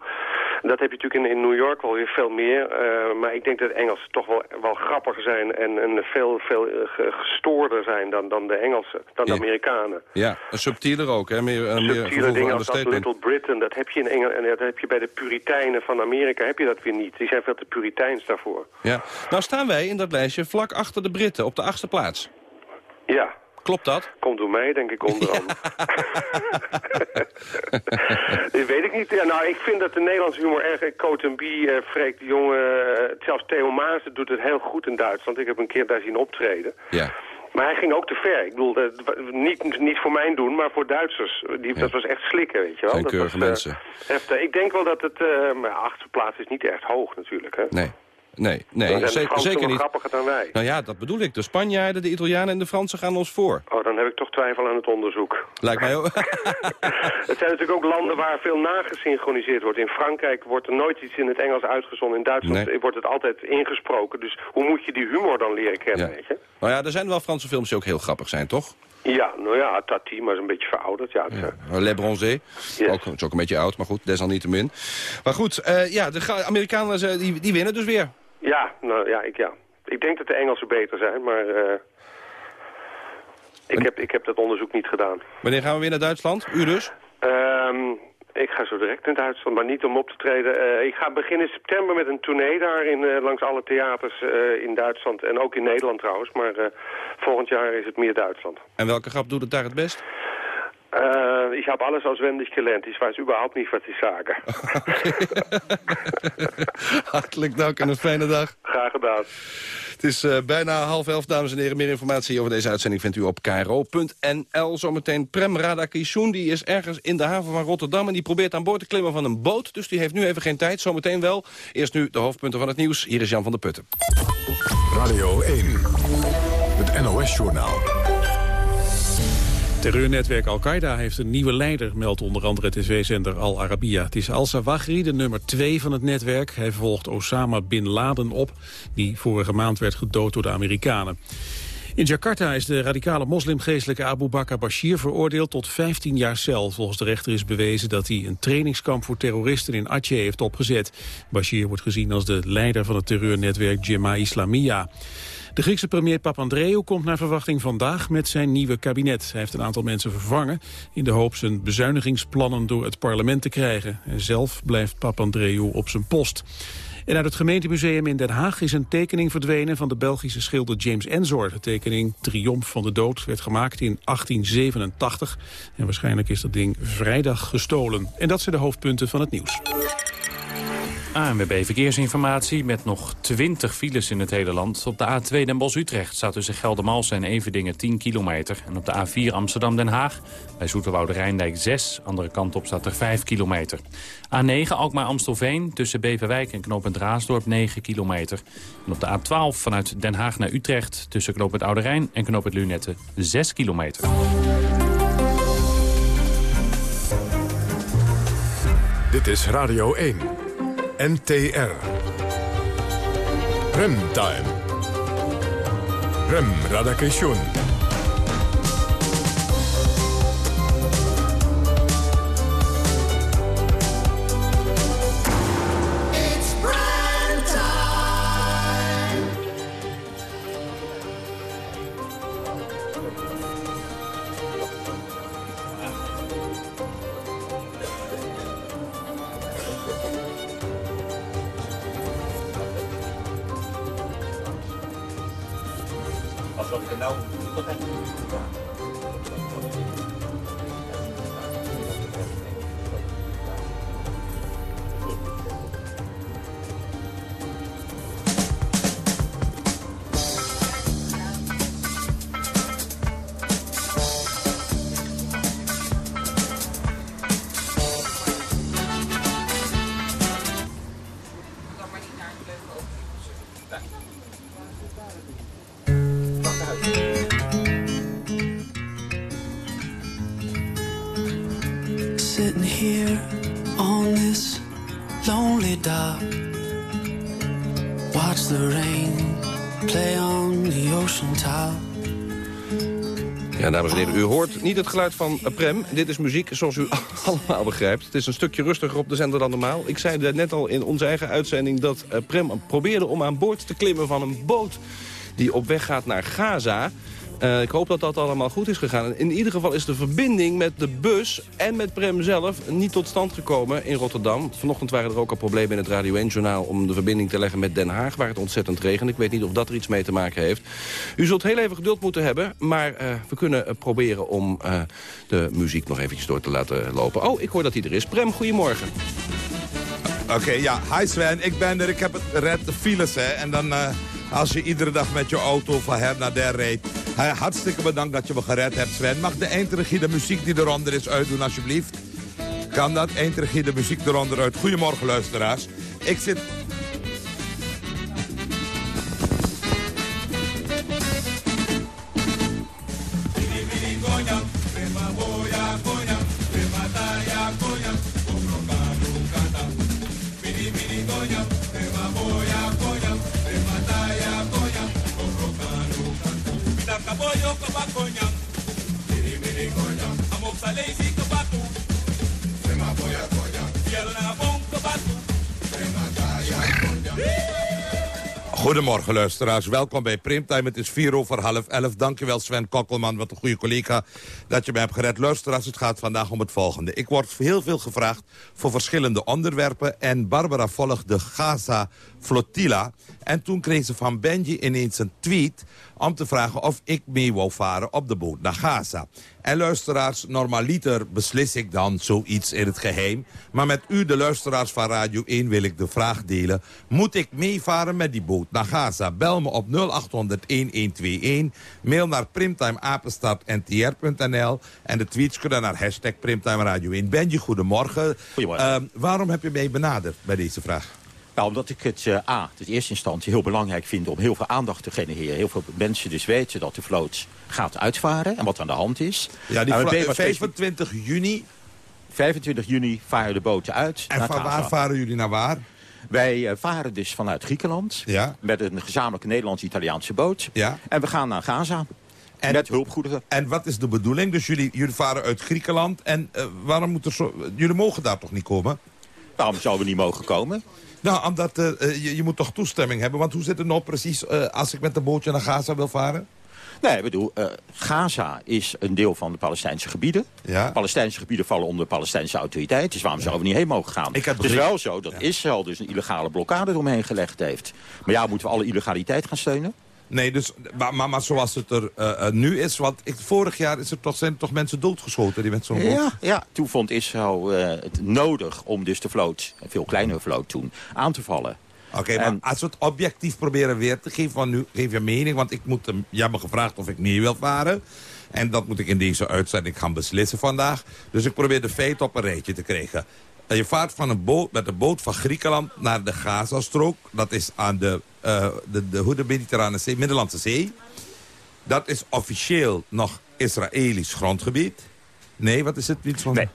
Dat heb je natuurlijk in, in New York wel weer veel meer. eh, maar ik denk dat Engelsen toch wel, wel grappiger zijn en, en veel, veel eh, ge- gestoorder zijn dan, dan de Engelsen, dan de. Amerikanen. Ja, subtieler ook, hè? Meer, meer Subtiele gevoel voor dingen als dat. Little Britain, dat heb je in Engeland en dat heb je bij de Puritijnen van Amerika, heb je dat weer niet. Die zijn veel te Puriteins daarvoor. Ja. Nou staan wij in dat lijstje vlak achter de Britten, op de achtste plaats. Ja. Klopt dat? Komt door mij, denk ik, onder andere. Dat weet ik niet. Ja, nou, ik vind dat de Nederlandse humor erg... Coat B, eh Freek de Jonge, eh, zelfs Theo Maas doet het heel goed in Duitsland. Ik heb een keer daar zien optreden. Ja. Maar hij ging ook te ver. Ik bedoel, niet, niet voor mijn doen, maar voor Duitsers. Die, Dat was echt slikken, weet je wel. Zijn dat eh, mensen. heftig. Ik denk wel dat het... eh maar achtste plaats is niet echt hoog natuurlijk, hè. Nee. Nee, Dan nee de zeker, zeker niet. grappiger dan wij. Nou ja, dat bedoel ik. De Spanjaarden, de Italianen en de Fransen gaan ons voor. Oh, dan heb ik toch twijfel aan het onderzoek. Lijkt mij ook. Het zijn natuurlijk ook landen waar veel nagesynchroniseerd wordt. In Frankrijk wordt er nooit iets in het Engels uitgezonden. In Duitsland Nee. wordt het altijd ingesproken. Dus hoe moet je die humor dan leren kennen, weet je? Nou ja, er zijn wel Franse films die ook heel grappig zijn, toch? Ja, nou ja, Tati, maar is een beetje verouderd. Ja, het, eh, Le Bronzé. Ook, is ook een beetje oud, maar goed, desalniettemin. Maar goed, eh, ja, de Amerikanen die, die winnen dus weer. Ja, nou ja ik, ja, ik denk dat de Engelsen beter zijn, maar... eh, ik, heb, ik heb dat onderzoek niet gedaan. Wanneer gaan we weer naar Duitsland? U dus? Ehm, ik ga zo direct naar Duitsland, maar niet om op te treden. Eh, ik ga beginnen september met een tournee daar in, eh, langs alle theaters in Duitsland. En ook in Nederland trouwens, maar volgend jaar is het meer Duitsland. En welke grap doet het daar het best? Äh, ich habe alles auswendig gelernt. Ich weiß überhaupt nicht, was ich sage. Hartelijk dank en een fijne dag. Graag gedaan. Het is uh, bijna half elf, dames en heren. Meer informatie over deze uitzending vindt u op kro.nl. Zometeen Prem Radakishun, die is ergens in de haven van Rotterdam... en die probeert aan boord te klimmen van een boot. Dus die heeft nu even geen tijd, zometeen wel. Eerst nu de hoofdpunten van het nieuws. Hier is Jan van der Putten. Radio 1, het NOS-journaal. Terreurnetwerk Al-Qaeda heeft een nieuwe leider, meldt onder andere tv-zender Al Arabiya. Het is Al-Zawahri, de nummer 2 van het netwerk. Hij volgt Osama Bin Laden op, die vorige maand werd gedood door de Amerikanen. In Jakarta is de radicale moslimgeestelijke Abu Bakr Bashir veroordeeld tot 15 jaar cel. Volgens de rechter is bewezen dat hij een trainingskamp voor terroristen in Aceh heeft opgezet. Bashir wordt gezien als de leider van het terreurnetwerk Jemaah Islamiyah. De Griekse premier Papandreou komt naar verwachting vandaag met zijn nieuwe kabinet. Hij heeft een aantal mensen vervangen in de hoop zijn bezuinigingsplannen door het parlement te krijgen. En zelf blijft Papandreou op zijn post. En uit het gemeentemuseum in Den Haag is een tekening verdwenen van de Belgische schilder James Ensor. De tekening Triomf van de Dood werd gemaakt in 1887. En waarschijnlijk is dat ding vrijdag gestolen. En dat zijn de hoofdpunten van het nieuws. ANWB Verkeersinformatie met nog 20 files in het hele land. Op de A2 Den Bosch-Utrecht staat tussen Geldermals en Everdingen 10 kilometer. En op de A4 Amsterdam-Den Haag bij Zoeterwoude Rijndijk 6. Andere kant op staat er 5 kilometer. A9 Alkmaar-Amstelveen tussen Beverwijk en knooppunt Raasdorp 9 kilometer. En op de A12 vanuit Den Haag naar Utrecht tussen knooppunt Oude Rijn en knooppunt Lunette 6 kilometer. Dit is Radio 1. NTR. Remtime. Rem Radakation. ございます。Niet het geluid van Prem. Dit is muziek zoals u allemaal begrijpt. Het is een stukje rustiger op de zender dan normaal. Ik zei net al in onze eigen uitzending dat eh, Prem probeerde om aan boord te klimmen van een boot die op weg gaat naar Gaza. Uh, ik hoop dat dat allemaal goed is gegaan. In ieder geval is de verbinding met de bus en met Prem zelf niet tot stand gekomen in Rotterdam. Vanochtend waren er ook al problemen in het Radio 1-journaal om de verbinding te leggen met Den Haag, waar het ontzettend regent. Ik weet niet of dat er iets mee te maken heeft. U zult heel even geduld moeten hebben, maar uh, we kunnen uh, proberen om de muziek nog eventjes door te laten lopen. Oh, ik hoor dat hij er is. Prem, goedemorgen. Oké, ja. Hi Sven, ik ben er. Ik heb het red de files, hè. En dan als je iedere dag met je auto van her naar der reed. Hartstikke bedankt dat je me gered hebt, Sven. Mag de eindregie de muziek die eronder is uitdoen, alsjeblieft? Kan dat? Eindregie de muziek eronder uit. Goedemorgen, luisteraars. Ik zit... Goedemorgen luisteraars, welkom bij Primtime. Het is vier over half elf. Dankjewel Sven Kokkelman, wat een goede collega dat je me hebt gered. Luisteraars, het gaat vandaag om het volgende. Ik word heel veel gevraagd voor verschillende onderwerpen. En Barbara volgt de Gaza flotilla. En toen kreeg ze van Benji ineens een tweet om te vragen of ik mee wou varen op de boot naar Gaza. En luisteraars, normaliter beslis ik dan zoiets in het geheim. Maar met u, de luisteraars van Radio 1, wil ik de vraag delen. Moet ik meevaren met die boot naar Gaza? Bel me op 0800-1121. Mail naar primtimeapenstaartntr.nl. En de tweets kunnen naar hashtag Primtime Radio 1. Benji, goedemorgen. Goedemorgen. Ehm, waarom heb je mij benaderd bij deze vraag? Nou, omdat ik het uh, A, in eerste instantie heel belangrijk vind om heel veel aandacht te genereren. Heel veel mensen dus weten dat de vloot gaat uitvaren en wat aan de hand is. Ja, die En eh, wat 25 juni. 25 juni varen de boten uit En naar van waar varen jullie naar waar? Wij eh, varen dus vanuit Griekenland Ja. met een gezamenlijke Nederlands-Italiaanse boot. Ja. En we gaan naar Gaza met hulpgoederen. En wat is de bedoeling? Dus jullie, jullie varen uit Griekenland. En eh, waarom moet er zo... Jullie mogen daar toch niet komen? Waarom zouden we niet mogen komen? Nou, omdat eh, eh, je, je moet toch toestemming hebben. Want hoe zit het nou precies eh, als ik met een bootje naar Gaza wil varen? Nee, ik bedoel, Gaza is een deel van de Palestijnse gebieden. Ja. Palestijnse gebieden vallen onder de Palestijnse autoriteit. Dus waarom zouden we niet heen mogen gaan? Ik heb het is wel zo dat Israël dus een illegale blokkade eromheen gelegd heeft. Maar ja, moeten we alle illegaliteit gaan steunen? Nee, dus, maar, maar, maar zoals het er eh, eh, nu is... Want ik, vorig jaar is er toch, zijn er toch mensen doodgeschoten die met zo'n boot... Ja, ja, toen vond Israël eh, het nodig om dus de vloot, een veel kleinere vloot toen, aan te vallen. Oké, maar als we het objectief proberen weer te geven, want nu geef je mening, want ik moet hem, je hebt me gevraagd of ik mee wil varen. En dat moet ik in deze uitzending gaan beslissen vandaag. Dus ik probeer de feiten op een rijtje te krijgen. Je vaart van een boot, met een boot van Griekenland naar de Gazastrook. Dat is aan de, eh, de, de, de Mediterrane Zee, Middellandse Zee. Dat is officieel nog Israëlisch grondgebied. Nee, wat is het? Iets van... Nee.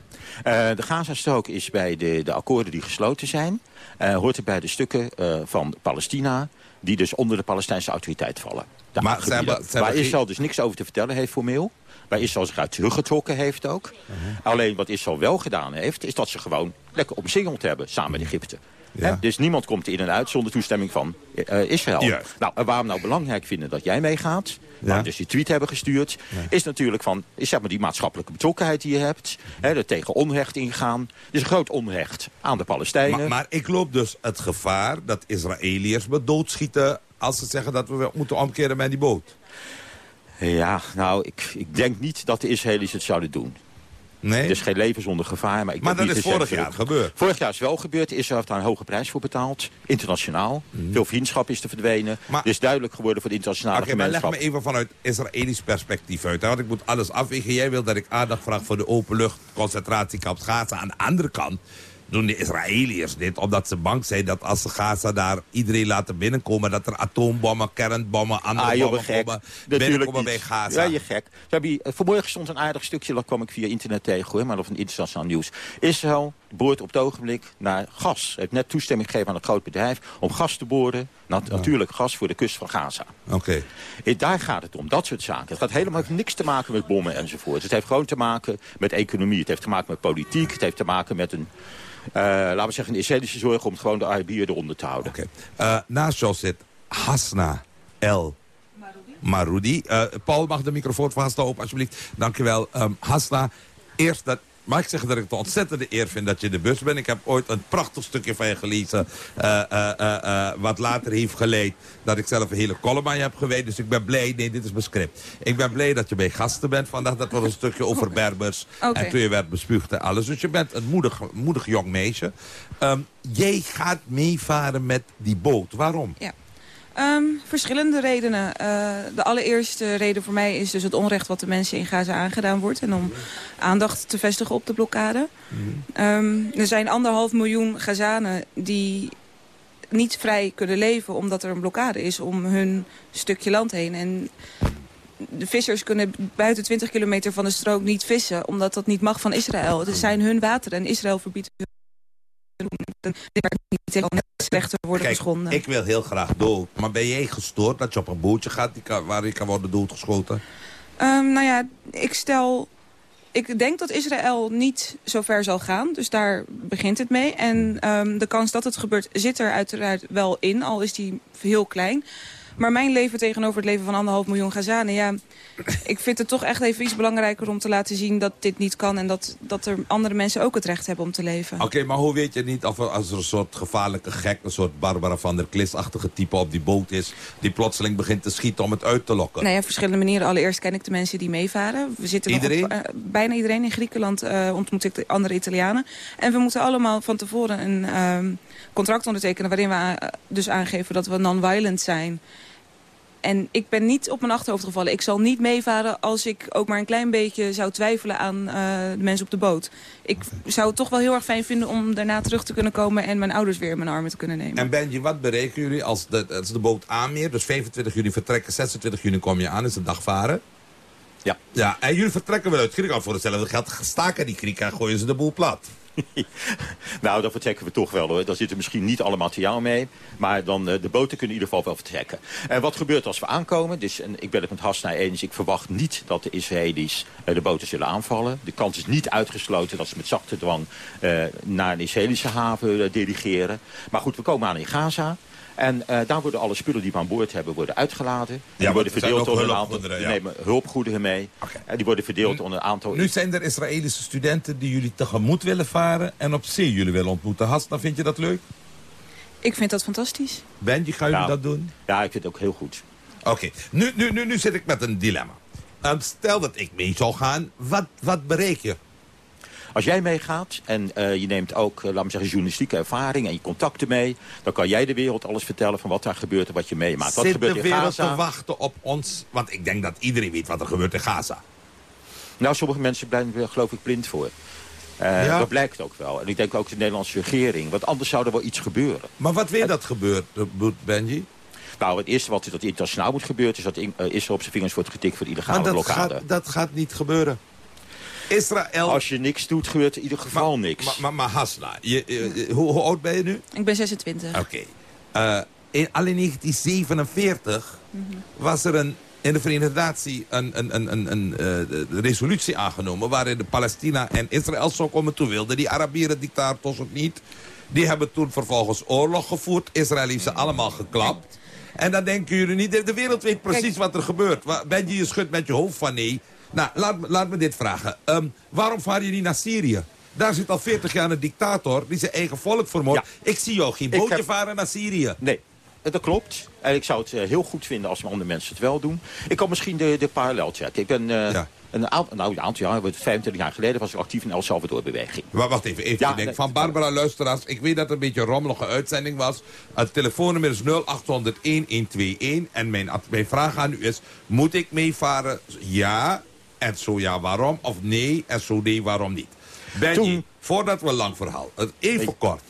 Eh, de Gazastrook is bij de, de akkoorden die gesloten zijn... eh, hoort er bij de stukken van Palestina... die dus onder de Palestijnse autoriteit vallen. De Maar gebieden hebben- waar Israël dus niks over te vertellen heeft formeel. Waar Israël zich uit teruggetrokken heeft ook. Mhm. Alleen wat Israël wel gedaan heeft... is dat ze gewoon lekker omsingeld hebben samen met Egypte. Ja. Dus niemand komt in en uit zonder toestemming van eh, Israël. Juist. Nou, en waarom nou belangrijk vinden dat jij meegaat... waar we dus die tweet hebben gestuurd... is natuurlijk van is zeg maar die maatschappelijke betrokkenheid die je hebt. Hè, er tegen onrecht ingaan. Is een groot onrecht aan de Palestijnen. Maar, maar ik loop dus het gevaar dat Israëliërs me doodschieten... als ze zeggen dat we moeten omkeren met die boot. Ja, nou, ik, ik denk niet dat de Israëli's het zouden doen. Nee? Het is geen leven zonder gevaar. Maar, ik Maar dat niet is vorig jaar gebeurd. Vorig jaar is wel gebeurd. Israël heeft daar een hoge prijs voor betaald. Internationaal. Veel vriendschap is er verdwenen. Mhm. Maar- Het is duidelijk geworden voor de internationale Oké, maar leg gemeenschap. me even vanuit Israëlisch perspectief uit. Hè? Want ik moet alles afwegen. Jij wil dat ik aandacht vraag voor de openlucht concentratiekamp Gaza. Aan de andere kant doen de Israëliërs dit omdat ze bang zijn dat als ze Gaza daar iedereen laten binnenkomen... dat er atoombommen, kernbommen, andere Ah, joh, bommen komen binnenkomen bij. Gaza. Ja, je gek. Eh, vanmorgen stond een aardig stukje, dat kwam ik via internet tegen, hoor, maar dat van internationaal nieuws. Israël boort op het ogenblik naar gas. Heeft net toestemming gegeven aan een groot bedrijf om gas te boren. Nat- Natuurlijk gas voor de kust van Gaza. Oké. Eh, Daar gaat het om, dat soort zaken. Het gaat helemaal niks te maken met bommen enzovoort. Het heeft gewoon te maken met economie. Het heeft te maken met politiek. Het heeft te maken met een, eh, laten we zeggen, een Israëlische zorg om gewoon de Arabieren eronder te houden. Eh, naast jou zit Hasna El Maroudi. Eh, Paul, mag de microfoon vasthouden, op, alsjeblieft. Dankjewel. Um, Hasna, eerst dat... Mag ik zeggen dat ik het ontzettende eer vind dat je de bus bent? Ik heb ooit een prachtig stukje van je gelezen... eh, eh, eh, wat later heeft geleid dat ik zelf een hele column aan je heb gewijd. Dus ik ben blij... Nee, dit is mijn script. Ik ben blij dat je bij gasten bent vandaag. Dat was een stukje over Berbers. En toen je werd bespuugd en alles. Dus je bent een moedig, moedig jong meisje. Ehm, jij gaat meevaren met die boot. Waarom? Ja. Ehm, verschillende redenen. Eh, de allereerste reden voor mij is dus het onrecht wat de mensen in Gaza aangedaan wordt. En om aandacht te vestigen op de blokkade. Ehm, er zijn anderhalf miljoen Gazanen die niet vrij kunnen leven omdat er een blokkade is om hun stukje land heen. En de vissers kunnen buiten 20 kilometer van de strook niet vissen omdat dat niet mag van Israël. Het zijn hun wateren en Israël verbiedt hun niet tegen mensenrechten worden Kijk, geschonden. ik wil heel graag dood. Maar ben jij gestoord dat je op een bootje gaat die kan, waar je kan worden doodgeschoten? Ehm, nou ja, ik stel... Ik denk dat Israël niet zo ver zal gaan. Dus daar begint het mee. En ehm, de kans dat het gebeurt zit er uiteraard wel in. Al is die heel klein. Maar mijn leven tegenover het leven van anderhalf miljoen Gazanen... ja, ik vind het toch echt even iets belangrijker om te laten zien dat dit niet kan... en dat, dat er andere mensen ook het recht hebben om te leven. Oké, maar hoe weet je niet of er, als er een soort gevaarlijke gek... een soort Barbara van der Klis-achtige type op die boot is... die plotseling begint te schieten om het uit te lokken? Nou ja, verschillende manieren. Allereerst ken ik de mensen die meevaren. We zitten Iedereen? Nog op, eh, bijna iedereen in Griekenland eh, ontmoet ik de andere Italianen. En we moeten allemaal van tevoren een ehm, contract ondertekenen... waarin we dus aangeven dat we non-violent zijn... En ik ben niet op mijn achterhoofd gevallen. Ik zal niet meevaren als ik ook maar een klein beetje zou twijfelen aan eh, de mensen op de boot. Ik zou het toch wel heel erg fijn vinden om daarna terug te kunnen komen... en mijn ouders weer in mijn armen te kunnen nemen. En Benji, wat berekenen jullie als de, als de boot aanmeert? Dus 25 juni vertrekken, 26 juni kom je aan, is de dag varen. Ja. Ja, en jullie vertrekken wel uit Griekenland voor hetzelfde geld. Staken die Grieken en gooien ze de boel plat. Nou, dat vertrekken we toch wel hoor. Daar zit er misschien niet alle materiaal mee. Maar dan, eh, de boten kunnen in ieder geval wel vertrekken. En wat gebeurt als we aankomen? Dus, en ik ben het met Hasna eens. Ik verwacht niet dat de Israëli's eh, de boten zullen aanvallen. De kans is niet uitgesloten dat ze met zachte dwang eh, naar een Israëlische haven dirigeren. Maar goed, we komen aan in Gaza. En eh, daar worden alle spullen die we aan boord hebben worden uitgeladen. En die worden er verdeeld onder een aantal... ja. nemen hulpgoederen mee. En die worden verdeeld onder een aantal... Nu zijn er Israëlische studenten die jullie tegemoet willen varen... en op zee jullie willen ontmoeten. Hasna, vind je dat leuk? Ik vind dat fantastisch. Benji, gaan jullie Ja. dat doen? Ja, ik vind het ook heel goed. Oké, nu, nu, nu, nu zit ik met een dilemma. Ehm, stel dat ik mee zou gaan, wat, wat bereik je? Als jij meegaat en eh, je neemt ook, eh, laat me zeggen, journalistieke ervaring en je contacten mee, dan kan jij de wereld alles vertellen van wat daar gebeurt en wat je meemaakt. Wat Zit gebeurt de in wereld Gaza? te wachten op ons? Want ik denk dat iedereen weet wat er gebeurt in Gaza. Nou, sommige mensen blijven er geloof ik blind voor. Eh, Ja. Dat blijkt ook wel. En ik denk ook de Nederlandse regering. Want anders zou er wel iets gebeuren. Maar wat weer dat gebeurt, Benji? Nou, het eerste wat dat internationaal moet gebeuren... is dat in- Israël op zijn vingers wordt getikt voor de illegale Maar dat blokkade. gaat, dat gaat niet gebeuren. Israël... Als je niks doet, gebeurt in ieder geval niks. Maar, maar, maar Hasna, je, eh, eh, hoe, hoe oud ben je nu? Ik ben 26. Oké. Eh, in, al in 1947 was er een, in de Verenigde Natie een, een, een, een, een resolutie aangenomen... waarin de Palestina en Israël zo komen toe wilden. Die Arabieren dictators ook niet. Die hebben toen vervolgens oorlog gevoerd. Israël heeft ze allemaal geklapt. En dan denken jullie niet... De, de wereld weet precies wat er gebeurt. Wa- Benji, je schudt met je hoofd van nee. Nou, laat, me- laat me dit vragen. Ehm, waarom vaar je niet naar Syrië? Daar zit al 40 jaar een dictator die zijn eigen volk vermoordt. Ik zie jou geen bootje heb- varen naar Syrië. Nee, eh, dat klopt. En ik zou het eh, heel goed vinden als andere mensen het wel doen. Ik kan misschien de, de parallel trekken. Ik ben eh, een, aantal, nou, een aantal jaar, 25 jaar geleden, was ik actief in de El Salvador-beweging. Maar wacht even, even Ja, ik denk, nee, van Barbara luisteraars. Ik weet dat het een beetje een rommelige uitzending was. Het telefoonnummer is 0800-1121. En mijn, mijn vraag aan u is, moet ik meevaren? Ja. En zo ja, waarom? Of nee, en zo nee, waarom niet? Benji, voordat we een lang verhaal. Even kort.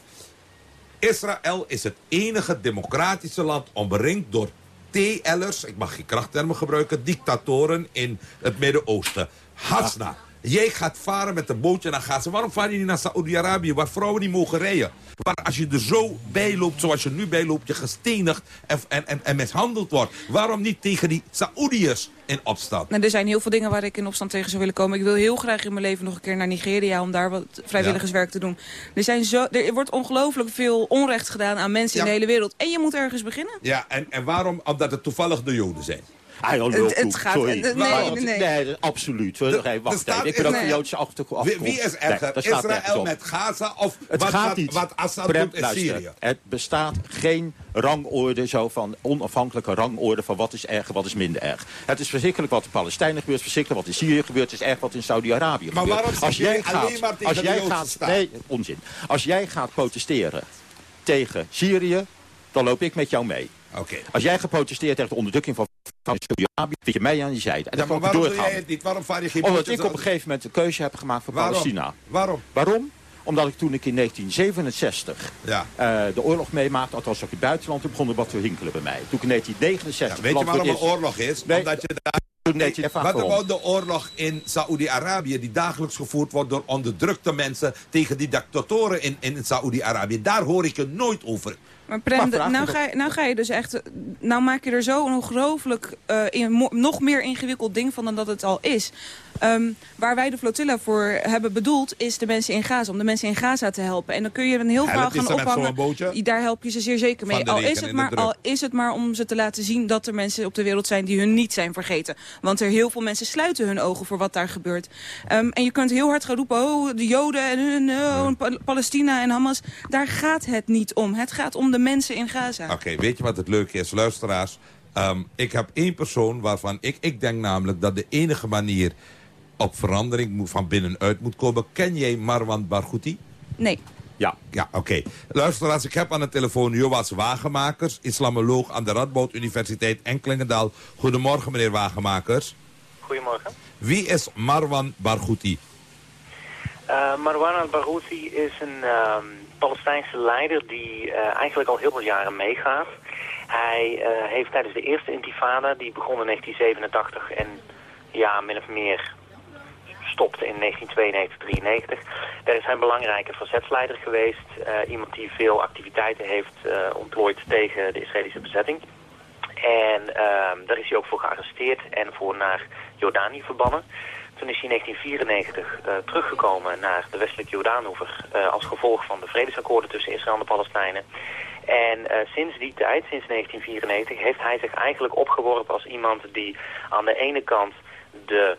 Israël is het enige democratische land omringd door TL'ers, ik mag geen krachttermen gebruiken, dictatoren in het Midden-Oosten. Hasna, jij gaat varen met een bootje naar Gaza. Waarom vaar je niet naar Saoedi-Arabië, waar vrouwen niet mogen rijden? Waar als je er zo bij loopt, zoals je nu bij loopt, je gestenigd en, en, en, en mishandeld wordt. Waarom niet tegen die Saoediërs in opstand? Nou, er zijn heel veel dingen waar ik in opstand tegen zou willen komen. Ik wil heel graag in mijn leven nog een keer naar Nigeria om daar wat vrijwilligerswerk te doen. Er, zijn zo, er wordt ongelooflijk veel onrecht gedaan aan mensen in de hele wereld. En je moet ergens beginnen. Ja, en, en waarom? Omdat het toevallig de Joden zijn. Ah, joh, Het- het gaat- Sorry. nee, Waarom? nee, nee. nee, absoluut. De- Nee, wacht staat even. Ik ben ook van Joodse achtergrond. Wie, wie is erger? Israël met Gaza of Het wat, gaat wat, niet. wat Assad Prem, doet in luister. Syrië? Het bestaat geen rangorde, zo van onafhankelijke rangorde van wat is erg en wat is minder erg. Het is verschrikkelijk wat in Palestijnen gebeurt, verschrikkelijk wat in Syrië gebeurt, het is erg wat in Saudi-Arabië Maar gebeurt. waarom jij alleen maar tegen als jij gaat, staat? Nee, onzin. Als jij gaat protesteren tegen Syrië, dan loop ik met jou mee. Als jij gaat protesteren tegen de onderdrukking van Saudi-Arabië, mij aan je zijde. En Ja, dan waarom doe doorgaan. jij het niet? Waarom vaar je geen Omdat ik op een gegeven moment een keuze heb gemaakt voor Waarom? Palestina. Waarom? Waarom? Omdat ik toen ik in 1967 Ja. eh, de oorlog meemaakte, althans ook in het buitenland, toen begon er wat te hinkelen bij mij. Toen ik in 1969... Weet je waarom het een oorlog is? Nee. Omdat je daar ervan Wat about de oorlog in Saoedi-Arabië... die dagelijks gevoerd wordt door onderdrukte mensen... tegen die dictatoren in, in Saoedi-Arabië? Daar hoor ik je nooit over. Maar Prem, Maar nou, ga je, nou ga je dus echt... Nou maak je er zo een ongelooflijk... eh, in, mo- nog meer ingewikkeld ding van dan dat het al is. Ehm, waar wij de flotilla voor hebben bedoeld... is de mensen in Gaza, om de mensen in Gaza te helpen. En dan kun je een heel verhaal gaan ophangen. Daar help je ze zeer zeker mee. Al is, het maar, al is het maar om ze te laten zien dat er mensen op de wereld zijn... die hun niet zijn vergeten. Want er heel veel mensen sluiten hun ogen voor wat daar gebeurt. Ehm, en je kunt heel hard gaan roepen... oh, de Joden en, oh, en Pa- Palestina en Hamas. Daar gaat het niet om. Het gaat om de mensen in Gaza. Oké, weet je wat het leuke is, luisteraars? Ehm, ik heb één persoon waarvan ik, ik denk namelijk dat de enige manier op verandering moet, van binnenuit moet komen. Ken jij Marwan Barghouti? Nee. Ja. Ja, oké. Luisteraars, ik heb aan de telefoon Joas Wagenmakers, islamoloog aan de Radboud Universiteit en Klingendaal. Goedemorgen, meneer Wagenmakers. Goedemorgen. Wie is Marwan Barghouti? Eh, Marwan al-Baghouti is een ehm, Palestijnse leider die eh, eigenlijk al heel veel jaren meegaat. Hij eh, heeft tijdens de eerste intifada, die begon in 1987 en ja, min of meer stopte in 1992, 93. Daar is hij een belangrijke verzetsleider geweest. Eh, iemand die veel activiteiten heeft eh, ontplooid tegen de Israëlische bezetting. En ehm, daar is hij ook voor gearresteerd en voor naar Jordanië verbannen. Toen is hij in 1994 eh, teruggekomen naar de westelijke Jordaanoever... eh, als gevolg van de vredesakkoorden tussen Israël en de Palestijnen. En eh, sinds die tijd, sinds 1994, heeft hij zich eigenlijk opgeworpen als iemand die aan de ene kant de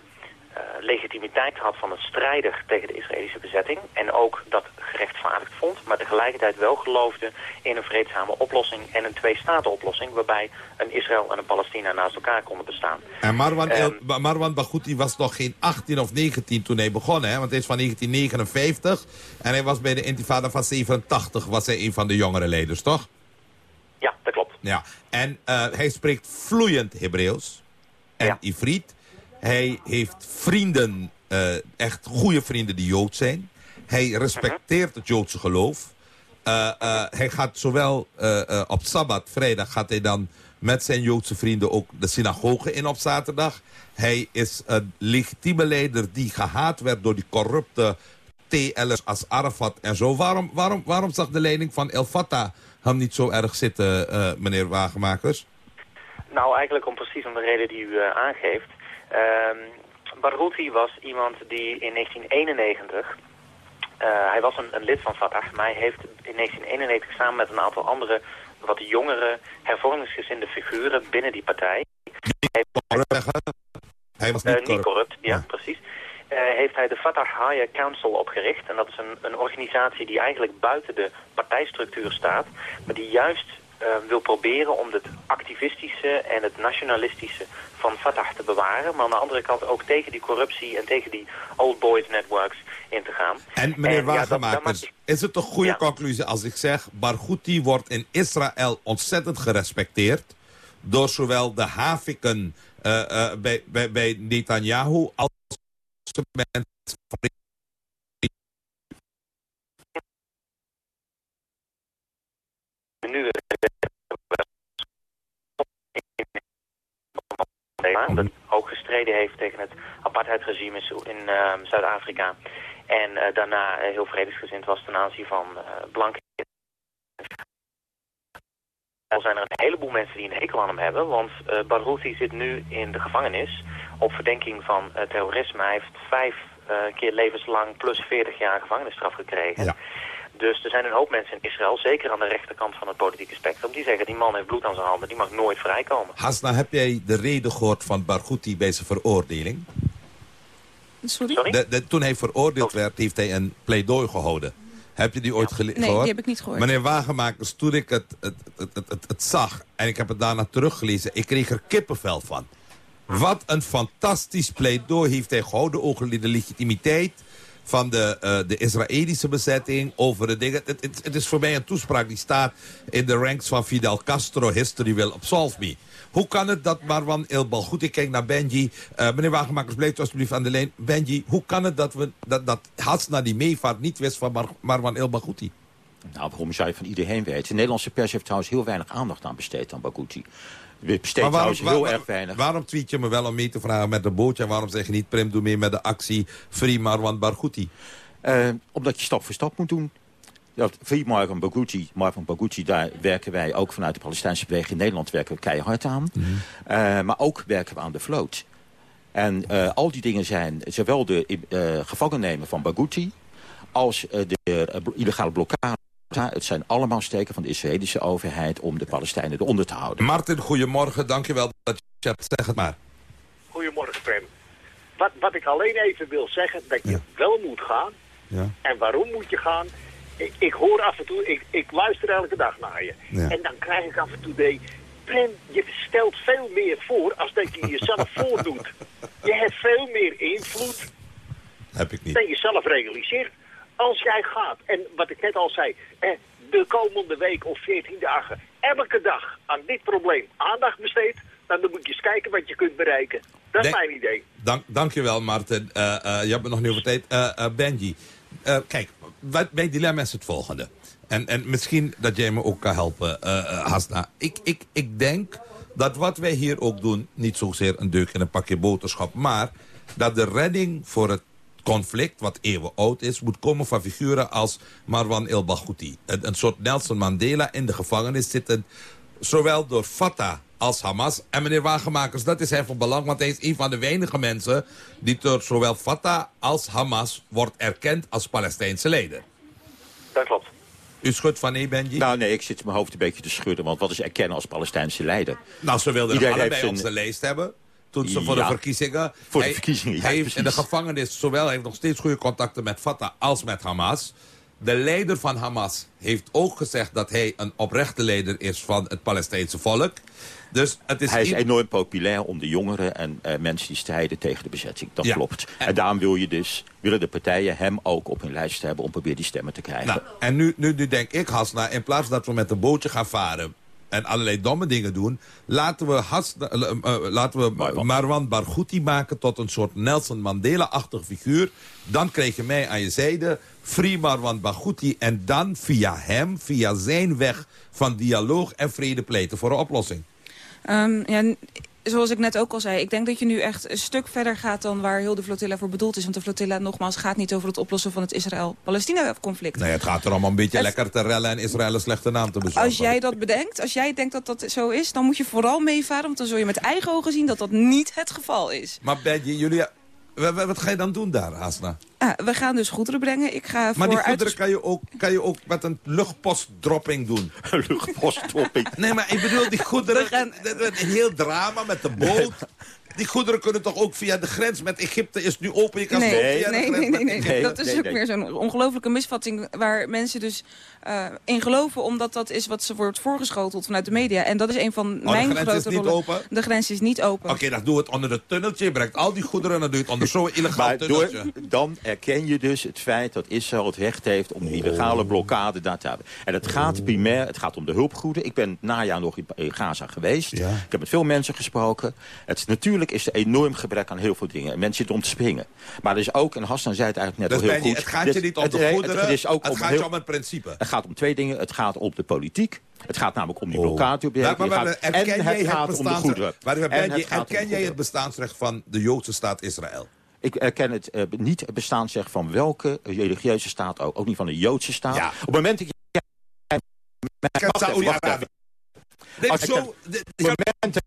legitimiteit had van een strijder tegen de Israëlische bezetting. En ook dat gerechtvaardigd vond, maar tegelijkertijd wel geloofde in een vreedzame oplossing en een twee-staten-oplossing. Waarbij een Israël en een Palestina naast elkaar konden bestaan. En Marwan. El- Ba- Marwan Barghouti was nog geen 18 of 19 toen hij begon, hè? Want hij is van 1959 en hij was bij de intifada van 87 was hij een van de jongere leiders, toch? Ja, dat klopt. Ja, en eh, hij spreekt vloeiend Hebreeuws en Ivriet. Hij heeft vrienden, eh, echt goede vrienden die Jood zijn. Hij respecteert het Joodse geloof. Eh, eh, hij gaat zowel op Sabbat, vrijdag, gaat hij dan met zijn Joodse vrienden ook de synagoge in op zaterdag. Hij is een legitieme leider die gehaat werd door die corrupte TL'ers als Arafat en zo. Waarom, waarom, waarom zag de leiding van El Fatah hem niet zo erg zitten, meneer Wagenmakers? Nou, eigenlijk om precies om de reden die u aangeeft. Ehm Barghouti was iemand die in 1991... eh, hij was een, een lid van Fatah, maar hij heeft in 1991 samen met een aantal andere wat jongere hervormingsgezinde figuren binnen die partij... Hij was Eh, niet niet corrupt. ja, precies. Eh, heeft hij de Fatah Higher Council opgericht. En dat is een, een organisatie die eigenlijk buiten de partijstructuur staat. Maar die juist wil proberen om het activistische en het nationalistische van Fatah te bewaren. Maar aan de andere kant ook tegen die corruptie en tegen die old boys networks in te gaan. En meneer Wagenmakers, is het een goede conclusie als ik zeg... Barghouti wordt in Israël ontzettend gerespecteerd... door zowel de haviken eh, eh, bij, bij, bij Netanyahu... als de mensen van nu dat hij ook gestreden heeft tegen het apartheidsregime in ehm, Zuid-Afrika. En eh, daarna eh, heel vredesgezind was ten aanzien van eh blanke. Er zijn er een heleboel mensen die een hekel aan hem hebben, want Barghouti zit nu in de gevangenis op verdenking van terrorisme. Hij heeft vijf keer levenslang plus 40 jaar gevangenisstraf gekregen. Dus er zijn een hoop mensen in Israël, zeker aan de rechterkant van het politieke spectrum, die zeggen die man heeft bloed aan zijn handen, die mag nooit vrijkomen. Hasna, heb jij de reden gehoord van Barghouti bij zijn veroordeling? Sorry? De, de- toen hij veroordeeld werd, heeft hij een pleidooi gehouden. Heb je die ooit gele- Nee, die gehoord? heb ik niet gehoord. Meneer Wagenmakers, toen ik het, het, het, het, het, het zag en ik heb het daarna teruggelezen... ik kreeg er kippenvel van. Wat een fantastisch pleidooi heeft hij gehouden over de legitimiteit van de, eh, de Israëlische bezetting over de dingen. Het, het, is voor mij een toespraak die staat in de ranks van Fidel Castro. History will absolve me. Hoe kan het dat Marwan El Balgoed, ik kijk naar Benji. eh, meneer Wagenmakers, blijft alsjeblieft aan de lijn. Benji, hoe kan het dat, we, dat, dat Hasna die meevaart niet wist van Mar Marwan El Balgouti? Nou, waarom zou je van iedereen weten? De Nederlandse pers heeft trouwens heel weinig aandacht aan besteed aan Bagouti. Trouwens heel waar- erg weinig. waarom tweet je me wel om mee te vragen met de bootje... en waarom zeg je niet, Prim, doe mee met de actie Free Marwan Barghouti? Eh, omdat je stap voor stap moet doen. Dat Free Marwan Bagouti, Marwan Bagouti, daar werken wij ook vanuit de Palestijnse beweging in Nederland werken we keihard aan. Eh, maar ook werken we aan de vloot. En eh, al die dingen zijn zowel de gevangennemen van Bagouti als de illegale blokkade. Het zijn allemaal steken van de Israëlische overheid om de Palestijnen eronder te houden. Martin, goedemorgen. Dankjewel dat je hebt. Zeg het maar. Goedemorgen, Prem. Wat, wat ik alleen even wil zeggen, dat je wel moet gaan. Ja. En waarom moet je gaan? Ik, ik hoor af en toe, ik, ik luister elke dag naar je. Ja. En dan krijg ik af en toe de... Prem, je stelt veel meer voor als dat je jezelf voordoet. Je hebt veel meer invloed Heb ik niet. dan je zelf realiseert. Als jij gaat, en wat ik net al zei, de komende week of 14 dagen, elke dag aan dit probleem aandacht besteedt, dan moet je eens kijken wat je kunt bereiken. Dat is mijn idee. Dank, dankjewel, Martin. Eh, eh, je hebt nog niet over tijd. Eh, Benji, kijk, wat, mijn dilemma is het volgende. En, en misschien dat jij me ook kan helpen, Hasna. Ik, ik, ik denk dat wat wij hier ook doen... niet zozeer een deuk in een pakje boterschap... maar dat de redding voor het conflict, wat eeuwen oud is... moet komen van figuren als Marwan El Baghouti. Een, een soort Nelson Mandela in de gevangenis zitten... zowel door Fatah als Hamas. En meneer Wagenmakers, dat is hij van belang... want hij is een van de weinige mensen... die door zowel Fatah als Hamas wordt erkend als Palestijnse leider. Dat klopt. U schudt van nee, Benji? Nou nee, ik zit mijn hoofd een beetje te schudden. Want wat is erkennen als Palestijnse leider? Nou, ze wilden hem Iedereen allebei op zijn- de lijst hebben. Toen ze voor Ja. de verkiezingen... Voor de Hij- verkiezingen, ja, Hij heeft in de gevangenis, zowel hij heeft nog steeds goede contacten met Fatah als met Hamas. De leider van Hamas heeft ook gezegd dat hij een oprechte leider is van het Palestijnse volk. Dus het is Hij is enorm populair onder jongeren en eh, mensen die strijden tegen de bezetting. Dat Ja. klopt. En daarom wil je dus, willen de partijen hem ook op hun lijst hebben om proberen die stemmen te krijgen. Nou, en nu, nu, nu denk ik, Hasna, in plaats dat we met een bootje gaan varen... en allerlei domme dingen doen... laten we, Hasna, eh, eh, laten we Marwan Barghouti maken tot een soort Nelson Mandela-achtig figuur. Dan krijg je mij aan je zijde, Free Marwan Barghouti... en dan via hem, via zijn weg van dialoog en vrede pleiten voor een oplossing. Ehm, ja, zoals ik net ook al zei, ik denk dat je nu echt een stuk verder gaat dan waar heel de flotilla voor bedoeld is. Want de flotilla, nogmaals, gaat niet over het oplossen van het Israël-Palestina-conflict. Nee, het gaat er allemaal een beetje lekker te rellen... en Israël een slechte naam te bezorgen. Als jij dat bedenkt, als jij denkt dat dat zo is, dan moet je vooral meevaren. Want dan zul je met eigen ogen zien dat dat niet het geval is. Maar Benji, jullie... Wat, wat ga je dan doen daar, Hasna? Ah, we gaan dus goederen brengen. Ik ga Maar voor die uit- goederen kan je ook, kan je ook met een luchtpostdropping doen. luchtpostdropping? Nee, maar ik bedoel, die goederen... dat- Een heel drama met de boot. Die goederen kunnen toch ook via de grens met Egypte is nu open. Je kan Nee, nee, via de nee, grens nee, met nee, Egypte. Dat is ook weer zo'n ongelofelijke misvatting waar mensen dus eh, in geloven. Omdat dat is wat ze wordt voorgeschoteld vanuit de media. En dat is een van de mijn grens grote is niet rollen. open? De grens is niet open. Oké, dan doe het onder het tunneltje. Je brengt al die goederen en dan doe je het onder zo'n illegaal Maar door, tunneltje. dan erken je dus het feit dat Israël het recht heeft om Oh. illegale blokkade daar te hebben. En het gaat primair, het gaat om de hulpgoeden. Ik ben het najaar nog in Gaza geweest. Ik heb met veel mensen gesproken. Het, natuurlijk is er enorm gebrek aan heel veel dingen. En mensen zitten om te springen. Maar er is ook, en Hassan zei het eigenlijk net al heel goed. het gaat dit- je niet om het- de het- goederen, Het, is ook het om gaat heel- je om het principe. Het gaat om twee dingen. Het gaat om de politiek. Het gaat namelijk om die blokkade. op de Oh. Maar, maar, maar, Het gaat- erken en jij het gaat om de bestaansrecht- goederen. Maar, maar, En Benji, het gaat om de erken jij het bestaansrecht van de Joodse staat Israël? Ik erken het eh, niet het bestaansrecht van welke religieuze staat ook. Ook niet van de Joodse staat. Op het moment dat Als ik- zo- op het moment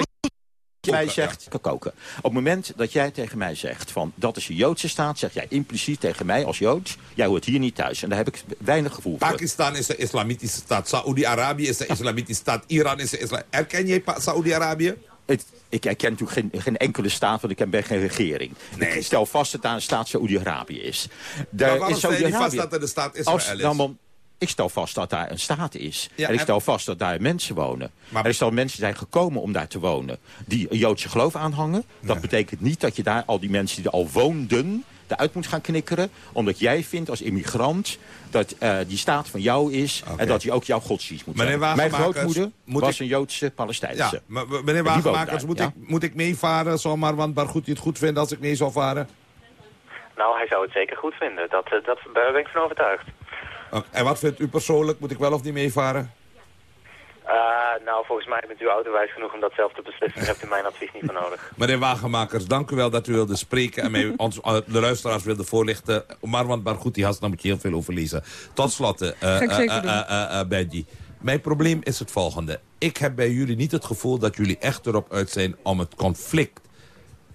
jij zegt, kan koken. Op het moment dat jij tegen mij zegt van dat is de Joodse staat, zeg jij impliciet tegen mij als Jood, jij hoort hier niet thuis. En daar heb ik weinig gevoel voor. Pakistan is een islamitische staat. Saoedi-Arabië is een islamitische staat. Iran is een islam. Erken jij Saoedi-Arabië? Ik erken natuurlijk geen, geen enkele staat, want ik ben geen regering. Ik stel vast dat daar een staat Saoedi-Arabië is. Daar Maar waarom is stel je niet vast dat er de staat Israël Als- is? nou, man, ik stel vast dat daar een staat is. Ja, en ik en- stel vast dat daar mensen wonen. en ik stel mensen zijn gekomen om daar te wonen. Die een Joodse geloof aanhangen. Dat betekent niet dat je daar al die mensen die er al woonden... eruit moet gaan knikkeren. Omdat jij vindt als immigrant dat eh, die staat van jou is... en dat die ook jouw godsdienst moet Meneer zijn. Mijn grootmoeder moet was ik- een Joodse Palestijnse. Ja, maar meneer Wagenmakers, moet, ja. ik, moet ik meevaren zomaar? Want Bargoed het goed vindt als ik mee zou varen? Nou, hij zou het zeker goed vinden. Dat, eh, dat, daar ben ik van overtuigd. Oké, En wat vindt u persoonlijk? Moet ik wel of niet meevaren? Eh, nou, volgens mij bent u autowijs genoeg om dat zelf te beslissen. Daar hebt u mijn advies niet voor nodig. Meneer Wagenmakers, dank u wel dat u wilde spreken... en mij, ons, eh, de luisteraars wilde voorlichten. Marwan Barghouti had namelijk heel veel over lezen. Tot slot, eh, eh, eh, eh, eh, eh, Benji. Mijn probleem is het volgende. Ik heb bij jullie niet het gevoel dat jullie echt erop uit zijn... om het conflict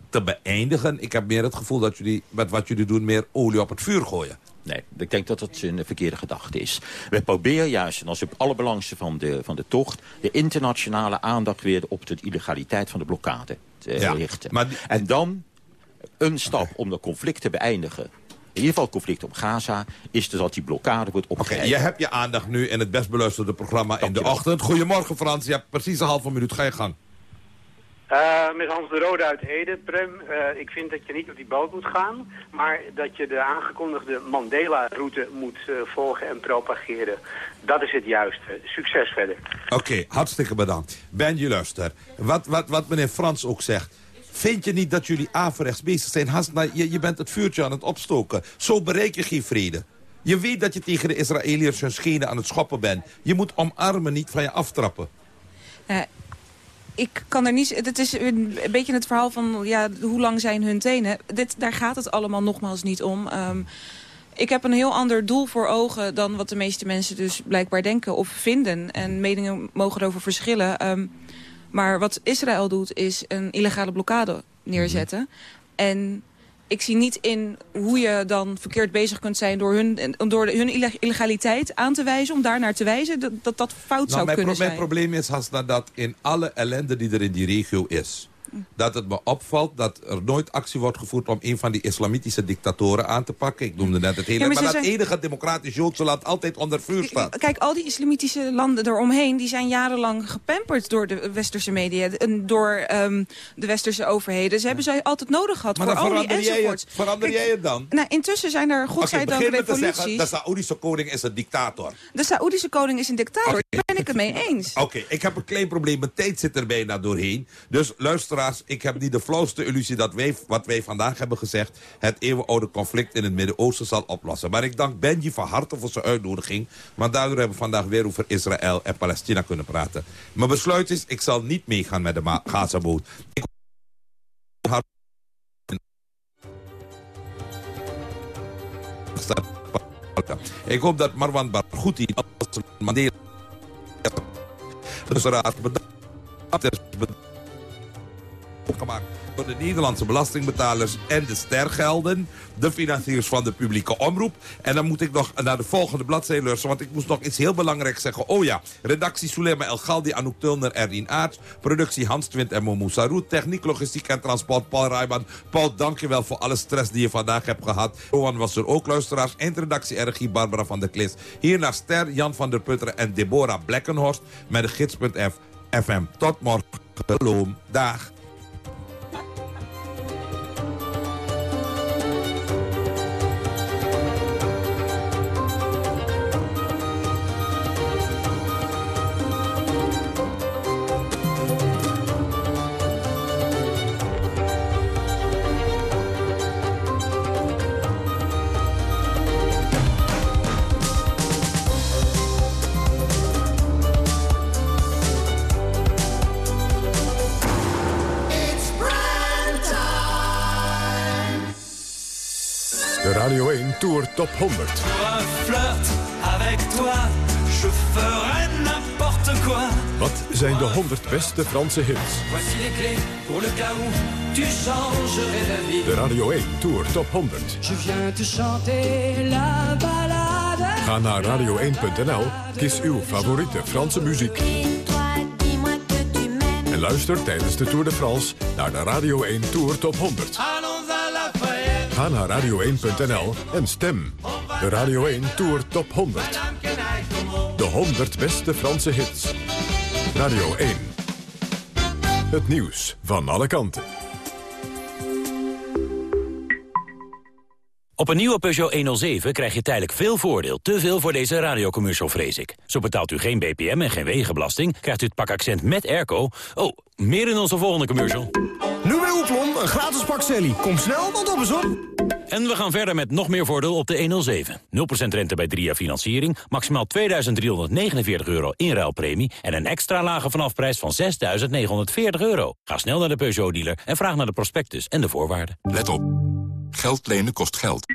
te beëindigen. Ik heb meer het gevoel dat jullie met wat jullie doen... meer olie op het vuur gooien. Nee, ik denk dat het een verkeerde gedachte is. We proberen juist, en dat is het allerbelangrijkste van de, van de tocht... de internationale aandacht weer op de illegaliteit van de blokkade te Ja, richten. En dan een stap om dat conflict te beëindigen... in ieder geval het conflict op Gaza... is dus dat die blokkade wordt Oké, opgegeven. je hebt je aandacht nu in het best beluisterde programma in de ochtend. Goedemorgen Frans, je hebt precies een halve minuut. Ga je gang. Eh, met Hans de Rode uit Ede, Prem. eh, ik vind dat je niet op die boot moet gaan, maar dat je de aangekondigde Mandela-route moet eh, volgen en propageren. Dat is het juiste. Succes verder. Oké, hartstikke bedankt. Benji, luister. Wat, wat, wat meneer Frans ook zegt. Vind je niet dat jullie averechts bezig zijn? Hasna, je, je bent het vuurtje aan het opstoken. Zo bereik je geen vrede. Je weet dat je tegen de Israëliërs hun schenen aan het schoppen bent. Je moet omarmen, niet van je aftrappen. Ik kan er niet... Het is een beetje het verhaal van ja, hoe lang zijn hun tenen. Dit, daar gaat het allemaal nogmaals niet om. Ehm, ik heb een heel ander doel voor ogen dan wat de meeste mensen dus blijkbaar denken of vinden. En meningen mogen erover verschillen. Ehm, maar wat Israël doet is een illegale blokkade neerzetten. En ik zie niet in hoe je dan verkeerd bezig kunt zijn... door hun, door hun ille- illegaliteit aan te wijzen, om daar naar te wijzen... dat dat, dat fout Nou, zou kunnen pro- mijn zijn. probleem is, Hasna, dat in alle ellende die er in die regio is... dat het me opvalt dat er nooit actie wordt gevoerd... om een van die islamitische dictatoren aan te pakken. Ik noemde net het hele... Ja, maar maar ze dat zijn- enige democratisch Joodse land altijd onder vuur staat. Kijk, al die islamitische landen eromheen... die zijn jarenlang gepamperd door de westerse media... en door ehm, de westerse overheden. Ze hebben zij altijd nodig gehad Maar voor olie enzovoort. het, verander jij het dan? Nou, intussen zijn er godzijdank te revoluties. zeggen, de Saoedische koning is een dictator. De Saoedische koning is een dictator. Daar ben ik het mee eens. Oké, ik heb een klein probleem. Mijn tijd zit er bijna doorheen. Dus ik heb niet de flauwste illusie dat wij, wat wij vandaag hebben gezegd... het eeuwenoude conflict in het Midden-Oosten zal oplossen. Maar ik dank Benji van harte voor zijn uitnodiging. Want daardoor hebben we vandaag weer over Israël en Palestina kunnen praten. Mijn besluit is, ik zal niet meegaan met de Gaza-boot. Ik Ik hoop dat Marwan Barghouti als Mandela dus raad bedankt opgemaakt door de Nederlandse belastingbetalers en de stergelden. De financiers van de publieke omroep. En dan moet ik nog naar de volgende bladzijde luisteren. Want ik moest nog iets heel belangrijks zeggen. Oh ja, redactie Sulema El Galdi, Anouk Tulner, Erdien Aarts. Productie Hans Twint en Momo Saroet. Techniek, logistiek en transport Paul Rijman. Paul, dankjewel voor alle stress die je vandaag hebt gehad. Johan was er ook, luisteraars. Eindredactie RG Barbara van der Klis. Hier naar Ster, Jan van der Putteren en Deborah Blekkenhorst. Met de gids.f FM. Tot morgen. Shalom. Dag. Top 100. Pour un flirt avec toi, je ferai n'importe quoi. Wat zijn de 100 beste Franse hits? Voici les clés pour le cas où tu changerais d'avis. De Radio 1 Tour Top 100. Je viens te chanter la balade. Ga naar radio1.nl, kies uw favoriete Franse muziek. En luister tijdens de Tour de France naar de Radio 1 Tour Top 100. Ga naar radio1.nl en stem. De Radio 1 Tour Top 100. De 100 beste Franse hits. Radio 1. Het nieuws van alle kanten. Op een nieuwe Peugeot 107 krijg je tijdelijk veel voordeel. Te veel voor deze radiocommercial, vrees ik. Zo betaalt u geen BPM en geen wegenbelasting. Krijgt u het pak accent met airco. Oh, meer in onze volgende commercial. Een gratis pak Sally. Kom snel, want op is op. En we gaan verder met nog meer voordeel op de 107. 0% rente bij 3 jaar financiering, maximaal 2.349 euro inruilpremie... en een extra lage vanafprijs van 6.940 euro. Ga snel naar de Peugeot-dealer en vraag naar de prospectus en de voorwaarden. Let op. Geld lenen kost geld.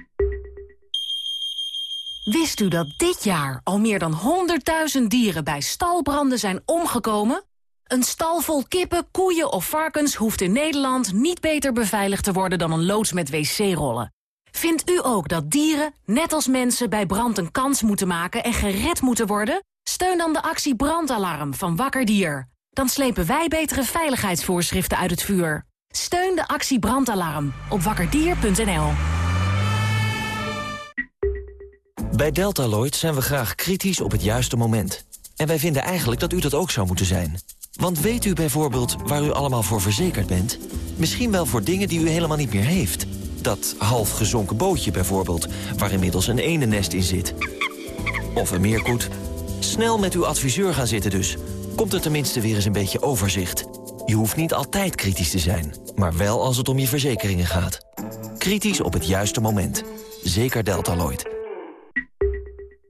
Wist u dat dit jaar al meer dan 100.000 dieren bij stalbranden zijn omgekomen? Een stal vol kippen, koeien of varkens hoeft in Nederland niet beter beveiligd te worden dan een loods met wc-rollen. Vindt u ook dat dieren, net als mensen, bij brand een kans moeten maken en gered moeten worden? Steun dan de actie Brandalarm van Wakker Dier. Dan slepen wij betere veiligheidsvoorschriften uit het vuur. Steun de actie Brandalarm op wakkerdier.nl. Bij Deltaloid zijn we graag kritisch op het juiste moment. En wij vinden eigenlijk dat u dat ook zou moeten zijn. Want weet u bijvoorbeeld waar u allemaal voor verzekerd bent? Misschien wel voor dingen die u helemaal niet meer heeft. Dat half gezonken bootje bijvoorbeeld, waar inmiddels een enennest in zit. Of een meerkoet. Snel met uw adviseur gaan zitten dus. Komt er tenminste weer eens een beetje overzicht. Je hoeft niet altijd kritisch te zijn, maar wel als het om je verzekeringen gaat. Kritisch op het juiste moment. Zeker Deltaloid.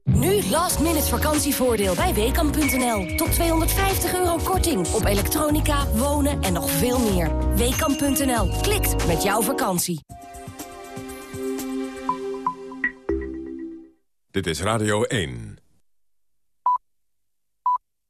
Nu last minute vakantievoordeel bij Weekamp.nl. Tot 250 euro korting op elektronica, wonen en nog veel meer. Weekamp.nl. Klikt met jouw vakantie. Dit is Radio 1.